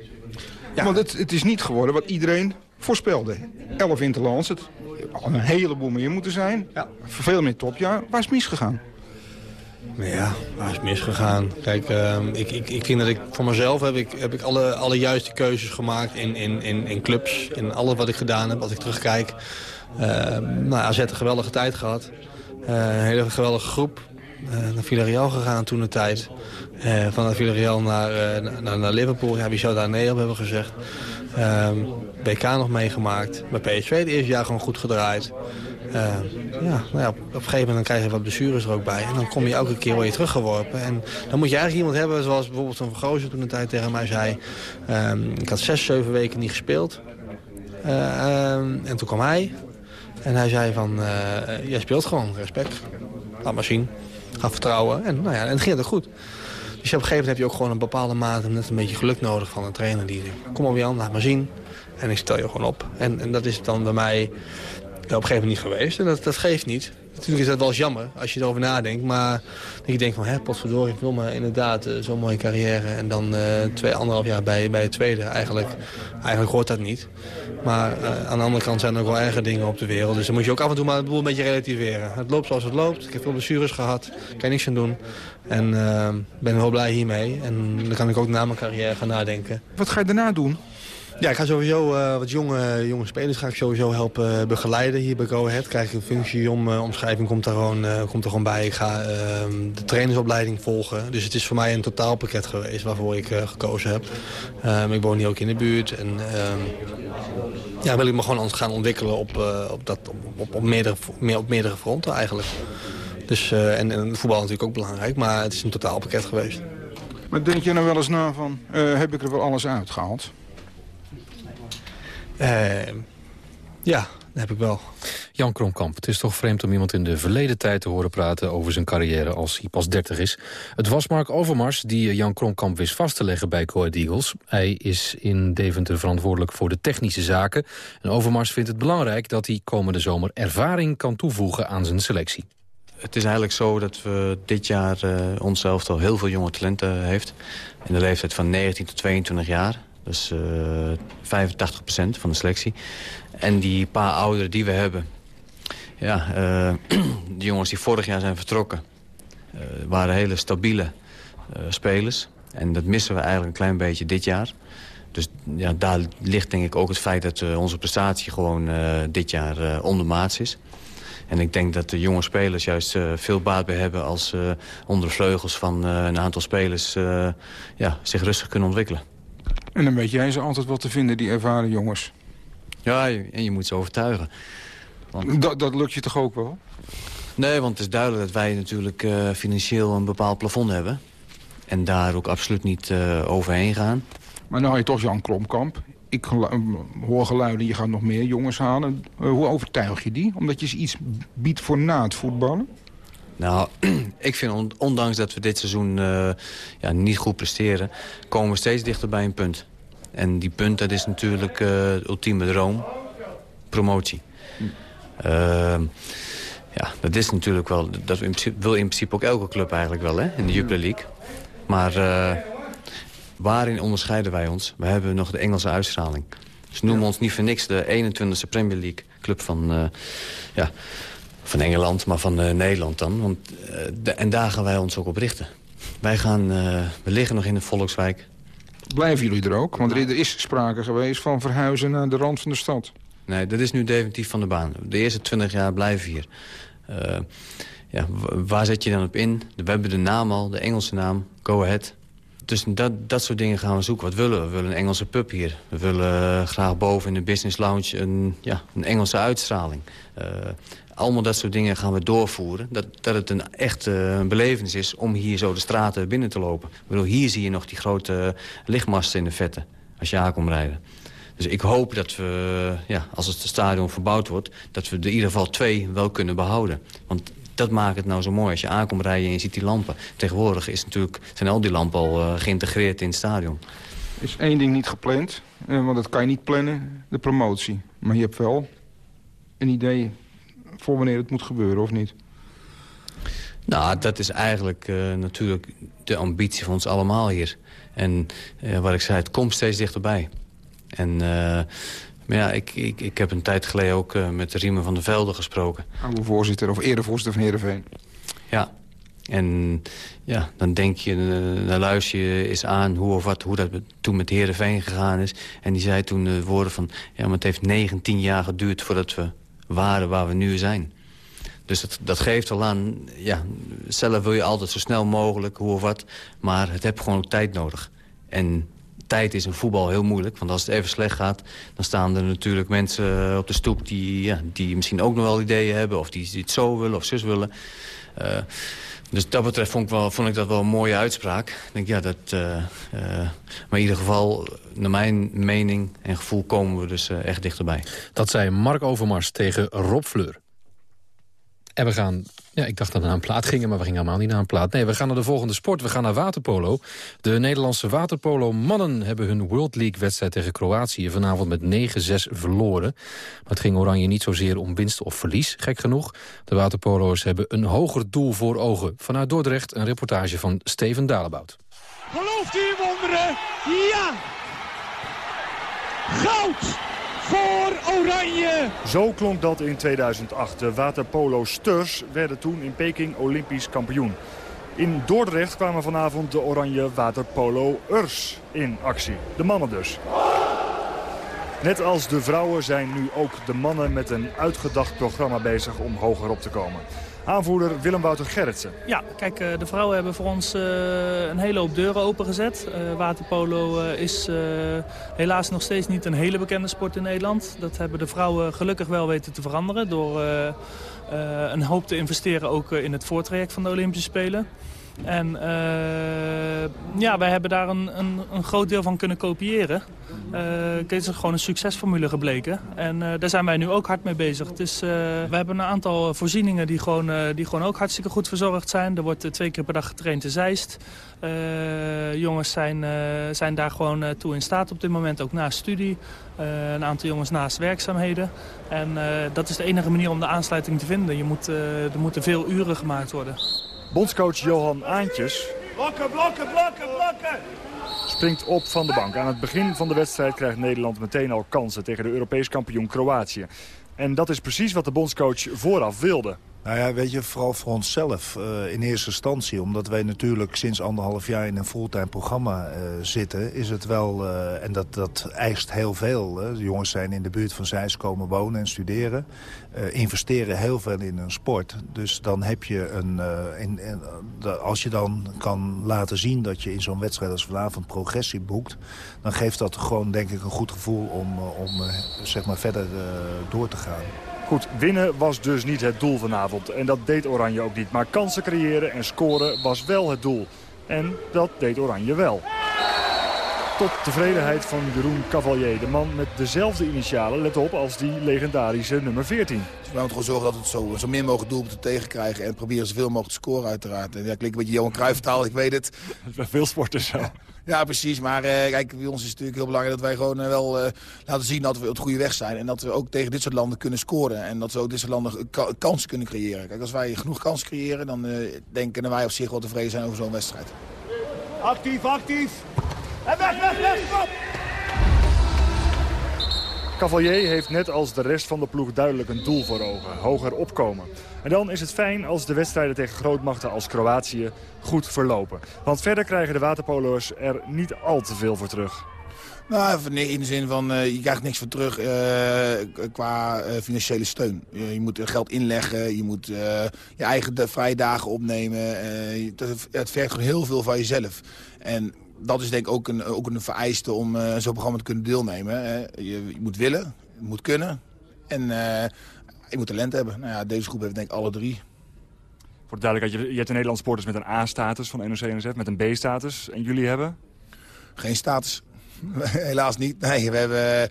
Speaker 18: Ja. Want het, het is niet geworden wat iedereen voorspelde. 11 interlands, het al een heleboel meer moeten zijn. Ja. Veel meer topjaar. Waar is misgegaan?
Speaker 17: Ja, waar is misgegaan? Kijk, uh, ik, ik, ik vind dat ik voor mezelf heb ik, heb ik alle, alle juiste keuzes gemaakt in, in, in, in clubs. In alles wat ik gedaan heb, als ik terugkijk. Uh, nou, AZ een geweldige tijd gehad. Uh, een hele geweldige groep. Uh, naar Villarreal gegaan toen de tijd. Uh, van Villarreal naar, naar, naar Liverpool. Ja, wie zou daar nee op hebben gezegd. Um, BK nog meegemaakt. Bij PSV het eerste jaar gewoon goed gedraaid. Uh, ja, nou ja, op, een gegeven moment krijg je wat blessures er ook bij. En dan kom je elke keer weer teruggeworpen. En dan moet je eigenlijk iemand hebben zoals bijvoorbeeld een Vergozen toen een tijd tegen mij zei. Um, ik had zes, zeven weken niet gespeeld. En toen kwam hij. En hij zei van, jij speelt gewoon, respect. Laat maar zien. Ga vertrouwen. En, nou ja, en het ging het goed. Dus op een gegeven moment heb je ook gewoon een bepaalde mate net een beetje geluk nodig van een trainer. Die kom op Jan, laat maar zien. En ik stel je gewoon op. En, en dat is dan bij mij op een gegeven moment niet geweest. En dat, dat geeft niet. Natuurlijk is dat wel jammer als je erover nadenkt. Maar je denkt van, hè, potverdorie, ik wil maar inderdaad uh, zo'n mooie carrière. En dan uh, twee, anderhalf jaar bij, bij het tweede. Eigenlijk, eigenlijk hoort dat niet. Maar uh, aan de andere kant zijn er ook wel erge dingen op de wereld. Dus dan moet je ook af en toe maar het boel een beetje relativeren. Het loopt zoals het loopt. Ik heb veel blessures gehad. Kan niks aan doen. En ben heel blij hiermee. En dan kan ik ook na mijn carrière gaan nadenken.
Speaker 18: Wat ga je daarna doen?
Speaker 17: Ja, ik ga sowieso uh, wat jonge, jonge spelers ga ik sowieso helpen begeleiden hier bij Go Ahead. Krijg ik een functie om, uh, omschrijving komt er, gewoon, komt er gewoon bij. Ik ga de trainersopleiding volgen. Dus het is voor mij een totaalpakket geweest waarvoor ik gekozen heb. Um, ik woon hier ook in de buurt. En um, ja, wil ik me gewoon gaan ontwikkelen op, op, dat, op, op, meerdere, meer, op meerdere fronten eigenlijk. Dus, en, en voetbal natuurlijk ook belangrijk, maar het is een totaalpakket geweest.
Speaker 18: Maar denk je nou wel eens na van, heb ik er wel alles uitgehaald?
Speaker 17: Uh, ja, dat heb ik wel.
Speaker 9: Jan Kromkamp, het is toch vreemd om iemand in de verleden tijd te horen praten over zijn carrière als hij pas 30 is. Het was Mark Overmars die Jan Kromkamp wist vast te leggen bij Coed Eagles. Hij is in Deventer verantwoordelijk voor de technische zaken. En Overmars vindt het belangrijk dat hij komende zomer ervaring kan toevoegen aan zijn selectie.
Speaker 19: Het is eigenlijk zo dat we dit jaar uh, ons elftal heel veel jonge talenten heeft. In de leeftijd van 19 tot 22 jaar. Dus uh, 85% van de selectie. En die paar ouderen die we hebben... Ja, uh, die jongens die vorig jaar zijn vertrokken... Uh, waren hele stabiele spelers. En dat missen we eigenlijk een klein beetje dit jaar. Dus ja, daar ligt denk ik ook het feit dat onze prestatie gewoon dit jaar ondermaats is. En ik denk dat de jonge spelers juist veel baat bij hebben... als uh, onder de vleugels van een aantal spelers ja, zich rustig kunnen ontwikkelen.
Speaker 18: En dan weet jij ze altijd wat te vinden, die ervaren jongens.
Speaker 19: Ja, en je moet ze overtuigen.
Speaker 18: Want... Dat, dat lukt je toch ook wel?
Speaker 19: Nee, want het is duidelijk dat wij natuurlijk financieel een bepaald plafond hebben. En daar ook absoluut niet overheen gaan.
Speaker 18: Maar nou je toch Jan Kromkamp ik hoor geluiden, je gaat nog meer jongens halen. Uh, hoe overtuig je die? Omdat je ze iets biedt voor na het voetballen?
Speaker 19: Nou, ik vind ondanks dat we dit seizoen uh, ja, niet goed presteren... komen we steeds dichter bij een punt. En die punt, dat is natuurlijk uh, de ultieme droom. Promotie. Hm. ja, dat is natuurlijk wel... Dat in principe, wil in principe ook elke club eigenlijk wel, hè? In de Jupiler League. Maar Waarin onderscheiden wij ons? We hebben nog de Engelse uitstraling. Ze noemen ons niet voor niks de 21e Premier League club van, ja, van Engeland, maar van uh, Nederland dan. Want, uh, de, en daar gaan wij ons ook op richten. Wij gaan, we liggen nog in de Volkswijk.
Speaker 18: Blijven jullie er ook? Want er is sprake geweest van verhuizen naar de rand van de stad.
Speaker 19: Nee, dat is nu definitief van de baan. De eerste 20 jaar blijven hier. ja, waar zet je dan op in? We hebben de naam al, de Engelse naam, Go Ahead. Dus dat, dat soort dingen gaan we zoeken. Wat willen we? We willen een Engelse pub hier. We willen graag boven in de business lounge een, ja, een Engelse uitstraling. Allemaal dat soort dingen gaan we doorvoeren. Dat, dat het een echte uh, belevenis is om hier zo de straten binnen te lopen. Ik bedoel, hier zie je nog die grote lichtmasten in de vette. Als je aankomt rijden. Dus ik hoop dat we, ja, als het stadion verbouwd wordt... dat we er in ieder geval twee wel kunnen behouden. Want dat maakt het nou zo mooi. Als je aankomt rijden en je ziet die lampen. Tegenwoordig is natuurlijk, zijn al die lampen al geïntegreerd in het stadion.
Speaker 18: is één ding niet gepland, want dat kan je niet plannen, de promotie. Maar je hebt wel een idee voor wanneer het moet gebeuren, of niet?
Speaker 19: Nou, dat is eigenlijk uh, natuurlijk de ambitie van ons allemaal hier. En wat ik zei, het komt steeds dichterbij. En maar ja, ik, ik, ik heb een tijd geleden ook uh, met Riemen van der Velde gesproken.
Speaker 18: Oude voorzitter of erevoorzitter van Heerenveen.
Speaker 19: Ja, en ja, dan denk je, uh, dan luister je eens aan hoe, of wat, hoe dat toen met Heerenveen gegaan is. En die zei toen de woorden van, ja, maar het heeft 19 jaar geduurd voordat we waren waar we nu zijn. Dus dat, dat geeft al aan, ja, zelf wil je altijd zo snel mogelijk, hoe of wat. Maar het heeft gewoon ook tijd nodig. En tijd is in voetbal heel moeilijk. Want als het even slecht gaat, dan staan er natuurlijk mensen eh, op de stoep... die, ja, die misschien ook nog wel ideeën hebben of die het zo willen of zus willen. Uh, dus dat betreft vond ik, vond ik dat wel een mooie uitspraak. Denk, ja, dat, uh, uh, maar in ieder geval, naar mijn mening en gevoel... komen we dus echt dichterbij.
Speaker 9: Dat zei Mark Overmars tegen Rob Fleur. En we gaan ja, ik dacht dat we naar een plaat gingen, maar we gingen helemaal niet naar een plaat. Nee, we gaan naar de volgende sport. We gaan naar waterpolo. De Nederlandse waterpolo-mannen hebben hun World League-wedstrijd tegen Kroatië vanavond met 9-6 verloren. Maar het ging Oranje niet zozeer om winst of verlies, gek genoeg. De waterpolo's hebben een hoger doel voor ogen. Vanuit Dordrecht een reportage van Steven Dalebout.
Speaker 20: Gelooft u in wonderen? Ja! Goud! Voor Oranje.
Speaker 21: Zo klonk dat in 2008. De waterpolo-sters werden toen in Peking Olympisch kampioen. In Dordrecht kwamen vanavond de Oranje waterpolo-urs in actie. De mannen dus. Net als de vrouwen zijn nu ook de mannen met een uitgedacht programma bezig om hoger op te komen. Aanvoerder Willem-Wouter Gerritsen.
Speaker 22: Ja, kijk, eh, de vrouwen hebben voor ons eh, een hele hoop deuren opengezet. Uh, waterpolo is helaas nog steeds niet een hele bekende sport in Nederland. Dat hebben de vrouwen gelukkig wel weten te veranderen... door een hoop te investeren ook in het voortraject van de Olympische Spelen. En uh, ja, wij hebben daar een, een, een, groot deel van kunnen kopiëren. Uh, het is gewoon een succesformule gebleken. En uh, daar zijn wij nu ook hard mee bezig. We hebben een aantal voorzieningen die gewoon, die gewoon ook hartstikke goed verzorgd zijn. Er wordt twee keer per dag getraind in Zeist. jongens zijn, zijn daar gewoon toe in staat op dit moment, ook na studie. een aantal jongens naast werkzaamheden. En dat is de enige manier om de aansluiting te vinden. Je moet, er moeten veel uren gemaakt worden.
Speaker 21: Bondscoach Johan Aantjes
Speaker 20: blokken, blokken, blokken, blokken.
Speaker 21: springt op van de bank. Aan het begin van de wedstrijd krijgt Nederland meteen al kansen tegen de Europees kampioen Kroatië. En dat is precies wat de bondscoach vooraf wilde.
Speaker 23: Nou ja, weet je, vooral voor onszelf uh, in eerste instantie. Omdat wij natuurlijk sinds anderhalf jaar in een fulltime programma uh, zitten... is het wel, uh, en dat, dat eist heel veel. Hè. De jongens zijn in de buurt van Zeist komen wonen en studeren. investeren heel veel in hun sport. Dus dan heb je een... In, als je dan kan laten zien dat je in zo'n wedstrijd als vanavond progressie boekt... dan geeft dat gewoon, denk ik, een goed gevoel om, om zeg maar verder door te gaan.
Speaker 21: Goed, winnen was dus niet het doel vanavond. En dat deed Oranje ook niet. Maar kansen creëren en scoren was wel het doel. En dat deed Oranje wel. Tot tevredenheid van Jeroen Cavalier. De man met dezelfde initialen, let op, als die legendarische nummer 14. Dus
Speaker 24: we moeten gewoon zorgen dat we het zo, zo min mogelijk doelpunten tegenkrijgen. En proberen zoveel mogelijk te scoren uiteraard. En ja, klinkt een beetje Johan Cruijff ik weet het.
Speaker 21: Bij veel sporters zo.
Speaker 24: Ja, precies. Maar uh, kijk, bij ons is het natuurlijk heel belangrijk dat wij gewoon uh, wel uh, laten zien dat we op de goede weg zijn. En dat we ook tegen dit soort landen kunnen scoren. En dat we ook dit soort landen kansen kunnen creëren. Kijk, als wij genoeg kansen creëren, dan denken wij op zich wel tevreden zijn over zo'n wedstrijd.
Speaker 20: Actief, actief. En weg, weg, weg!
Speaker 21: Cavalier heeft net als de rest van de ploeg duidelijk een doel voor ogen. Hoger opkomen. En dan is het fijn als de wedstrijden tegen grootmachten als Kroatië goed verlopen. Want verder krijgen de waterpolo's er niet al te veel voor terug.
Speaker 24: Nou, in de zin van, uh, je krijgt niks voor terug uh, qua uh, financiële steun. Je, je, moet geld inleggen, je moet je eigen vrije dagen opnemen. Het, het vergt gewoon heel veel van jezelf. En dat is denk ik ook een, ook een vereiste om uh, zo'n programma te kunnen deelnemen. Je, je, moet willen, je moet kunnen en uh, je moet talent hebben. Nou ja, deze groep heeft denk ik alle drie.
Speaker 21: Voor de duidelijkheid, je, je hebt een Nederlandse sporters met een A-status van NOC-NSF, met een B-status. En jullie hebben?
Speaker 24: Geen status. helaas niet. Nee, we hebben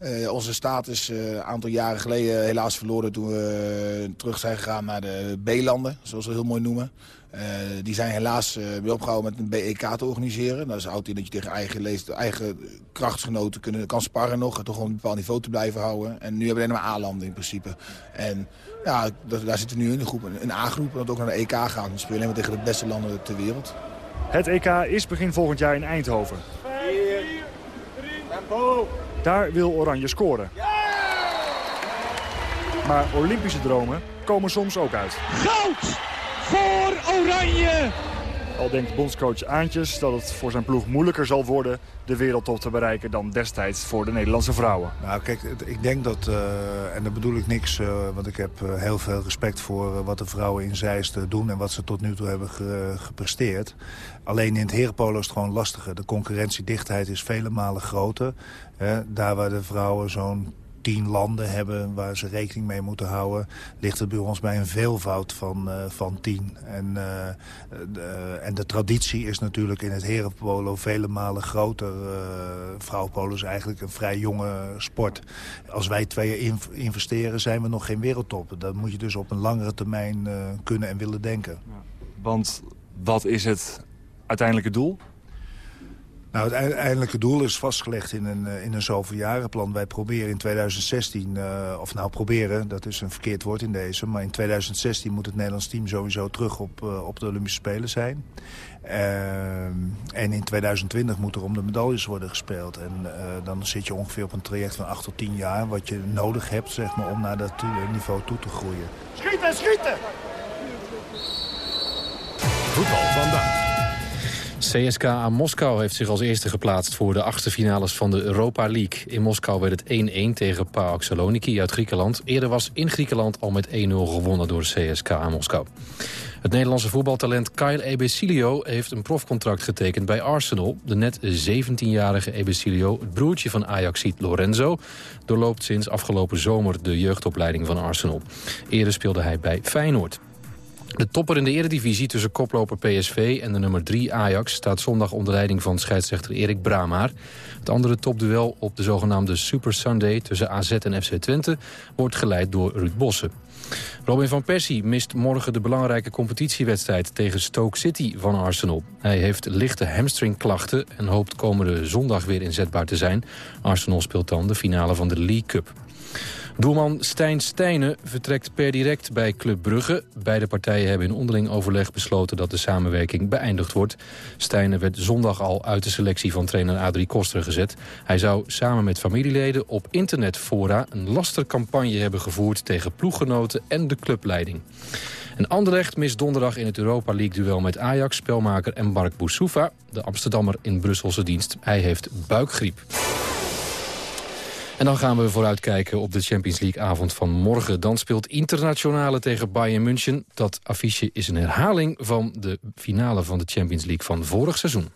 Speaker 24: uh, onze status een aantal jaren geleden helaas verloren toen we terug zijn gegaan naar de B-landen, zoals we heel mooi noemen. Uh, die zijn helaas uh, weer opgehouden met een BEK te organiseren. Dat is houdt in dat je tegen eigen, leest, eigen krachtsgenoten kunnen, kan sparren nog. Toch op een bepaald niveau te blijven houden. En nu hebben we alleen maar A-landen in principe. En ja, daar zitten we nu in een groep, een A-groep. Dat ook naar de EK gaan. We spelen alleen maar tegen de beste landen ter wereld.
Speaker 21: Het EK is begin volgend jaar in Eindhoven. Tempo. Daar wil Oranje scoren. Maar Olympische dromen komen soms ook uit.
Speaker 20: Goud! Voor Oranje.
Speaker 21: Al denkt bondscoach Aantjes dat het voor zijn ploeg moeilijker zal worden de wereldtop te bereiken dan destijds voor de Nederlandse vrouwen.
Speaker 23: Nou kijk, ik denk dat, uh, en daar bedoel ik niks, uh, want ik heb uh, heel veel respect voor wat de vrouwen in Zeist doen en wat ze tot nu toe hebben ge gepresteerd. Alleen in het herenpolo is het gewoon lastiger. De concurrentiedichtheid is vele malen groter. daar waar de vrouwen zo'n tien landen hebben waar ze rekening mee moeten houden... ligt het bij ons bij een veelvoud van, uh, van tien. En, uh, de, en de traditie is natuurlijk in het herenpolo vele malen groter. Uh, vrouwenpolo is eigenlijk een vrij jonge sport. Als wij tweeën investeren zijn we nog geen wereldtop. Dat moet je dus op een langere termijn kunnen en willen denken. Ja.
Speaker 21: Want wat is het uiteindelijke doel?
Speaker 23: Nou, het uiteindelijke doel is vastgelegd in een, eh, in een zoveeljarenplan. Wij proberen in 2016, uh, eh, of nou proberen, dat is een verkeerd woord in deze... maar in 2016 moet het Nederlands team sowieso terug op, uh, op de Olympische Spelen zijn. en in 2020 moet er om de medailles worden gespeeld. En dan zit je ongeveer op een traject van 8 tot 10 jaar... wat je nodig hebt zeg maar, om naar dat niveau toe te groeien.
Speaker 20: Schieten, schieten!
Speaker 8: Voetbal vandaag.
Speaker 9: CSKA Moskou heeft zich als eerste geplaatst voor de achtste finales van de Europa League. In Moskou werd het 1-1 tegen PAOK Saloniki uit Griekenland. Eerder was in Griekenland al met 1-0 gewonnen door CSKA Moskou. Het Nederlandse voetbaltalent Kyle Ebesilio heeft een profcontract getekend bij Arsenal. De net 17-jarige Ebesilio, het broertje van Ajaxiet Lorenzo... doorloopt sinds afgelopen zomer de jeugdopleiding van Arsenal. Eerder speelde hij bij Feyenoord. De topper in de eredivisie tussen koploper PSV en de nummer 3 Ajax... staat zondag onder leiding van scheidsrechter Erik Bramaar. Het andere topduel op de zogenaamde Super Sunday tussen AZ en FC Twente... wordt geleid door Ruud Bossen. Robin van Persie mist morgen de belangrijke competitiewedstrijd tegen Stoke City van Arsenal. Hij heeft lichte hamstringklachten en hoopt komende zondag weer inzetbaar te zijn. Arsenal speelt dan de finale van de League Cup. Doelman Stijn Stijnen vertrekt per direct bij Club Brugge. Beide partijen hebben in onderling overleg besloten dat de samenwerking beëindigd wordt. Stijnen werd zondag al uit de selectie van trainer Adrie Koster gezet. Hij zou samen met familieleden op internetfora een lastercampagne hebben gevoerd tegen ploeggenoten en de clubleiding. En Anderlecht mist donderdag in het Europa League-duel met Ajax... spelmaker Embark Boussoufa, de Amsterdammer in Brusselse dienst. Hij heeft buikgriep. En dan gaan we vooruitkijken op de Champions League-avond van morgen. Dan speelt Internationale tegen Bayern München. Dat affiche is een herhaling van de finale van de Champions League van vorig seizoen.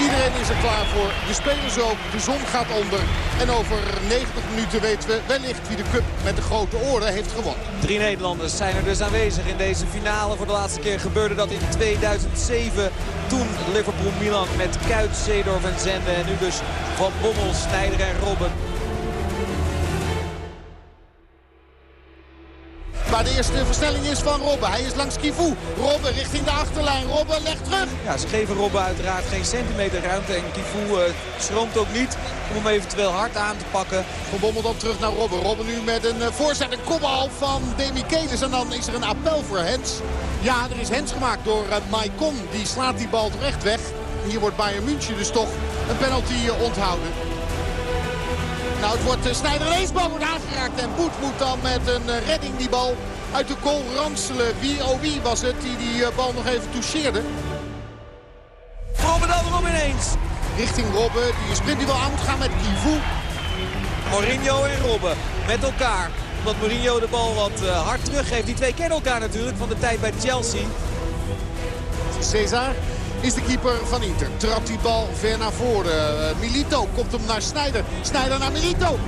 Speaker 25: Iedereen is er klaar voor. De spelers ook. De zon gaat onder. En over 90 minuten weten we wellicht wie de cup met de grote oren heeft gewonnen.
Speaker 26: Drie Nederlanders zijn er dus aanwezig in deze finale. Voor de laatste keer gebeurde dat in 2007. Toen Liverpool-Milan met Kuit, Seedorf en Zende. En nu dus Van Bommel, Snijder en Robben.
Speaker 25: Waar de eerste versnelling is van Robben. Hij is langs Kivu. Robben richting de achterlijn. Robben legt terug.
Speaker 26: Ja, ze geven Robben uiteraard geen centimeter ruimte. En Kivu uh, schroomt ook niet om hem eventueel hard aan te pakken.
Speaker 25: Van Bommel dan terug naar Robben. Robben nu met een uh, voorzet. Een kopbal van Demi Kelis. En dan is er een appel voor Hens. Ja, er is Hens gemaakt door uh, Maicon. Die slaat die bal toch echt weg. Hier wordt Bayern München dus toch een penalty onthouden. Nou, het wordt uh, Snijder ineens bal wordt aangeraakt. En Boet moet dan met een uh, redding die bal uit de goal ranselen. Wie, oh wie was het die die uh, bal nog even toucheerde?
Speaker 26: Robben dan ineens.
Speaker 25: Richting Robben. Die sprint die wel aan moet gaan met Kivu.
Speaker 26: Mourinho en Robben met elkaar. Omdat Mourinho de bal wat hard teruggeeft. Die twee kennen elkaar natuurlijk van de tijd bij Chelsea.
Speaker 25: Cesar is de keeper van Inter. Trapt die bal ver naar voren. Milito komt hem naar Snijder. Snijder naar Milito.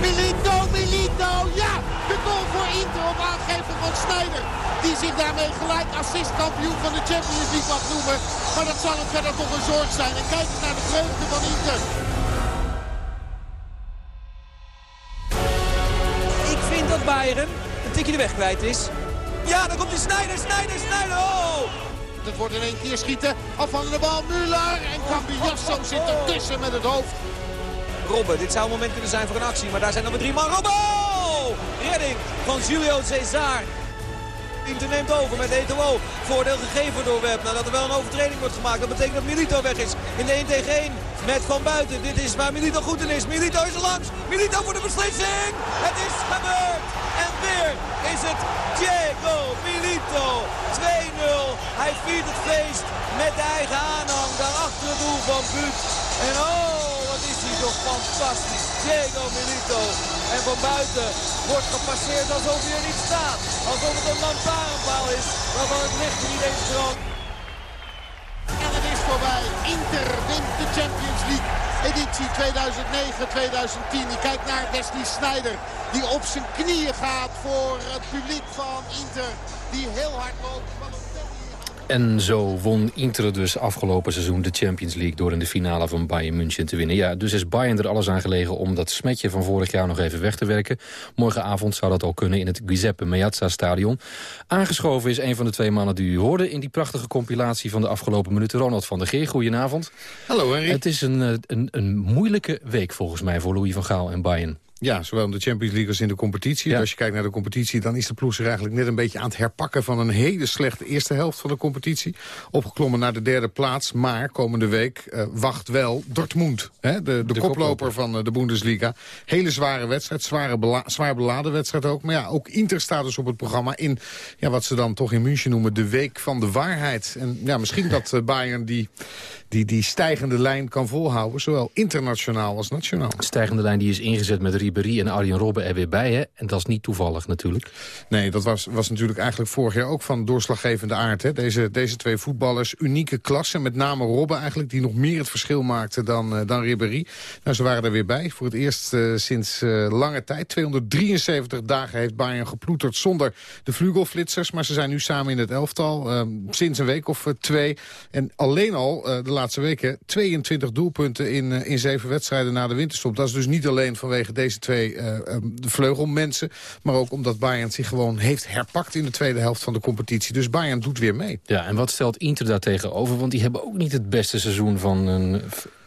Speaker 25: Milito, Milito, ja! De goal voor Inter op aangeven van Snijder. Die zich daarmee gelijk assistkampioen van de Champions League mag noemen. Maar dat zal hem verder toch een zorg zijn. En kijk eens naar de vreugde van Inter.
Speaker 26: Ik vind dat Bayern een tikje de weg kwijt is. Ja, dan komt die Snijder, Snijder, Snijder. Oh!
Speaker 25: Het wordt in één keer schieten. Afvallende bal, Müller. En Cambiasso zit ertussen met het hoofd.
Speaker 26: Robben, dit zou een moment kunnen zijn voor een actie. Maar daar zijn nog maar drie man. Robben! Redding van Julio Cesar. Inter neemt over met Eto'o. Voordeel gegeven door Web. Nadat er wel een overtreding wordt gemaakt. Dat betekent dat Milito weg is. In de 1 tegen 1 met Van Buiten. Dit is waar Milito goed in is. Milito is er langs. Milito voor de beslissing. Het is gebeurd. Weer is het Diego Milito. 2-0. Hij viert het feest met de eigen aanhang. Daarachter het doel van Buut. En oh, wat is hij toch fantastisch. Diego Milito. En van buiten wordt gepasseerd alsof hij er niet staat. Alsof het een lantaarnpaal is waarvan het licht niet eens brandt.
Speaker 25: En het is voorbij. Inter wint de Champions League. Editie 2009-2010. Je kijkt naar Wesley Sneijder. Die op zijn knieën gaat voor het publiek van Inter. Die heel hard loopt.
Speaker 9: En zo won Inter dus afgelopen seizoen de Champions League... door in de finale van Bayern München te winnen. Ja, dus is Bayern er alles aan gelegen om dat smetje van vorig jaar nog even weg te werken. Morgenavond zou dat al kunnen in het Giuseppe Meazza stadion. Aangeschoven is een van de twee mannen die u hoorde... in die prachtige compilatie van de afgelopen minuten. Ronald van der Geer, goedenavond.
Speaker 27: Hallo Henry.
Speaker 9: Het is een, een, een moeilijke week volgens mij voor Louis van Gaal en Bayern.
Speaker 27: Ja, zowel in de Champions League als in de competitie. Ja. Als je kijkt naar de competitie, dan is de ploeg zich eigenlijk net een beetje aan het herpakken... van een hele slechte eerste helft van de competitie. Opgeklommen naar de derde plaats. Maar komende week uh, wacht wel Dortmund, hè, de, de, de, koploper van uh, de Bundesliga. Hele zware wedstrijd, zware bela zwaar beladen wedstrijd ook. Maar ja, ook Inter staat dus op het programma in ja, wat ze dan toch in München noemen... de week van de waarheid. En ja, misschien dat uh, Bayern die, die, die stijgende lijn kan volhouden... zowel internationaal als nationaal.
Speaker 9: De stijgende lijn die is ingezet met Ribéry en Arjen Robben er weer bij. Hè? En dat is niet toevallig natuurlijk.
Speaker 27: Nee, dat was, was natuurlijk eigenlijk vorig jaar ook van doorslaggevende aard. Hè? Deze, deze twee voetballers, unieke klasse. Met name Robben eigenlijk, die nog meer het verschil maakte dan, uh, dan Ribéry. Nou, ze waren er weer bij. Voor het eerst uh, sinds uh, lange tijd. 273 dagen heeft Bayern geploeterd zonder de vlugelflitsers. Maar ze zijn nu samen in het elftal. Ehm, sinds een week of twee. En alleen al de laatste weken 22 doelpunten in, in zeven wedstrijden na de winterstop. Dat is dus niet alleen vanwege deze twee um, de vleugelmensen. Maar ook omdat Bayern zich gewoon heeft herpakt in de tweede helft van de competitie. Dus Bayern doet weer mee.
Speaker 9: Ja, en wat stelt Inter daar tegenover? Want die hebben ook niet het beste seizoen van een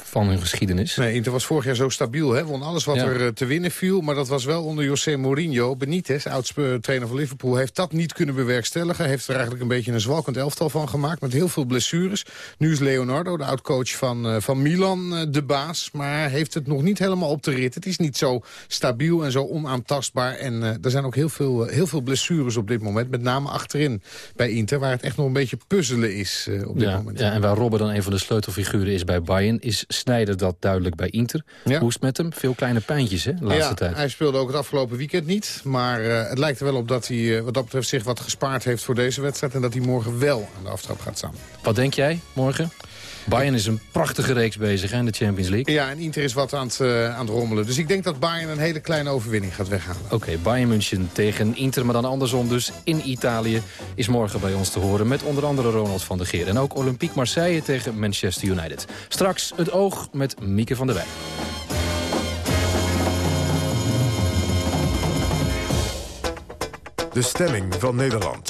Speaker 9: van hun geschiedenis.
Speaker 27: Nee, Inter was vorig jaar zo stabiel. Hè? Won alles wat ja. er uh, te winnen viel. Maar dat was wel onder José Mourinho. Benitez, oud-trainer van Liverpool, heeft dat niet kunnen bewerkstelligen. Heeft er eigenlijk een beetje een zwalkend elftal van gemaakt. Met heel veel blessures. Nu is Leonardo, de oud-coach van, uh, van Milan, uh, de baas. Maar heeft het nog niet helemaal op de rit. Het is niet zo stabiel en zo onaantastbaar. En er zijn ook heel veel, heel veel blessures op dit moment. Met name achterin bij Inter. Waar het echt nog een beetje puzzelen is op dit
Speaker 9: ja,
Speaker 27: moment.
Speaker 9: Ja, en waar Robben dan een van de sleutelfiguren is bij Bayern... is Snijder dat duidelijk bij Inter. Ja. Hoe is het met hem? Veel kleine pijntjes, hè, de laatste
Speaker 27: ja,
Speaker 9: tijd.
Speaker 27: hij speelde ook het afgelopen weekend niet. Maar uh, het lijkt er wel op dat hij uh, wat dat betreft zich wat gespaard heeft voor deze wedstrijd. En dat hij morgen wel aan de aftrap gaat staan.
Speaker 9: Wat denk jij morgen? Bayern is een prachtige reeks bezig in de Champions League.
Speaker 27: Ja, en Inter is wat aan het, uh, aan het rommelen. Dus ik denk dat Bayern een hele kleine overwinning gaat weghalen.
Speaker 9: Oké, okay, Bayern München tegen Inter, maar dan andersom dus in Italië... is morgen bij ons te horen met onder andere Ronald van der Geer. En ook Olympique Marseille tegen Manchester United. Straks het oog met Mieke van der Wij.
Speaker 8: De stemming van Nederland.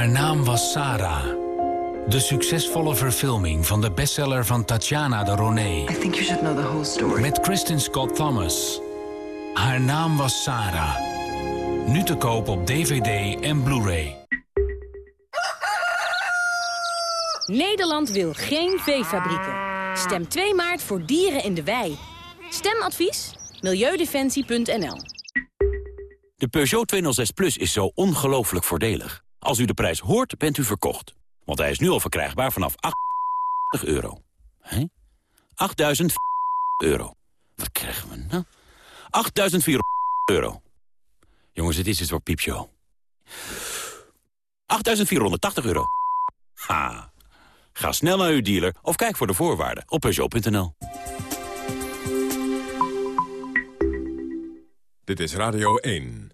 Speaker 28: Haar naam was Sarah. De succesvolle verfilming van de bestseller van Tatjana de Roné.
Speaker 29: I think you should know the whole story.
Speaker 28: Met Kristen Scott Thomas. Haar naam was Sarah. Nu te koop op DVD en Blu-ray.
Speaker 16: Nederland wil geen veefabrieken. Stem 2 maart voor dieren in de wei. Stemadvies? Milieudefensie.nl
Speaker 30: De Peugeot 206 Plus is zo ongelooflijk voordelig. Als u de prijs hoort, bent u verkocht. Want hij is nu al verkrijgbaar vanaf 8 euro. Hé? 8.000 euro. Wat krijgen we nou? 8.400 euro. Jongens, het is een soort piepshow. 8.480 euro. Ha. Ga snel naar uw dealer of kijk voor de voorwaarden op Peugeot.nl.
Speaker 8: Dit is Radio 1.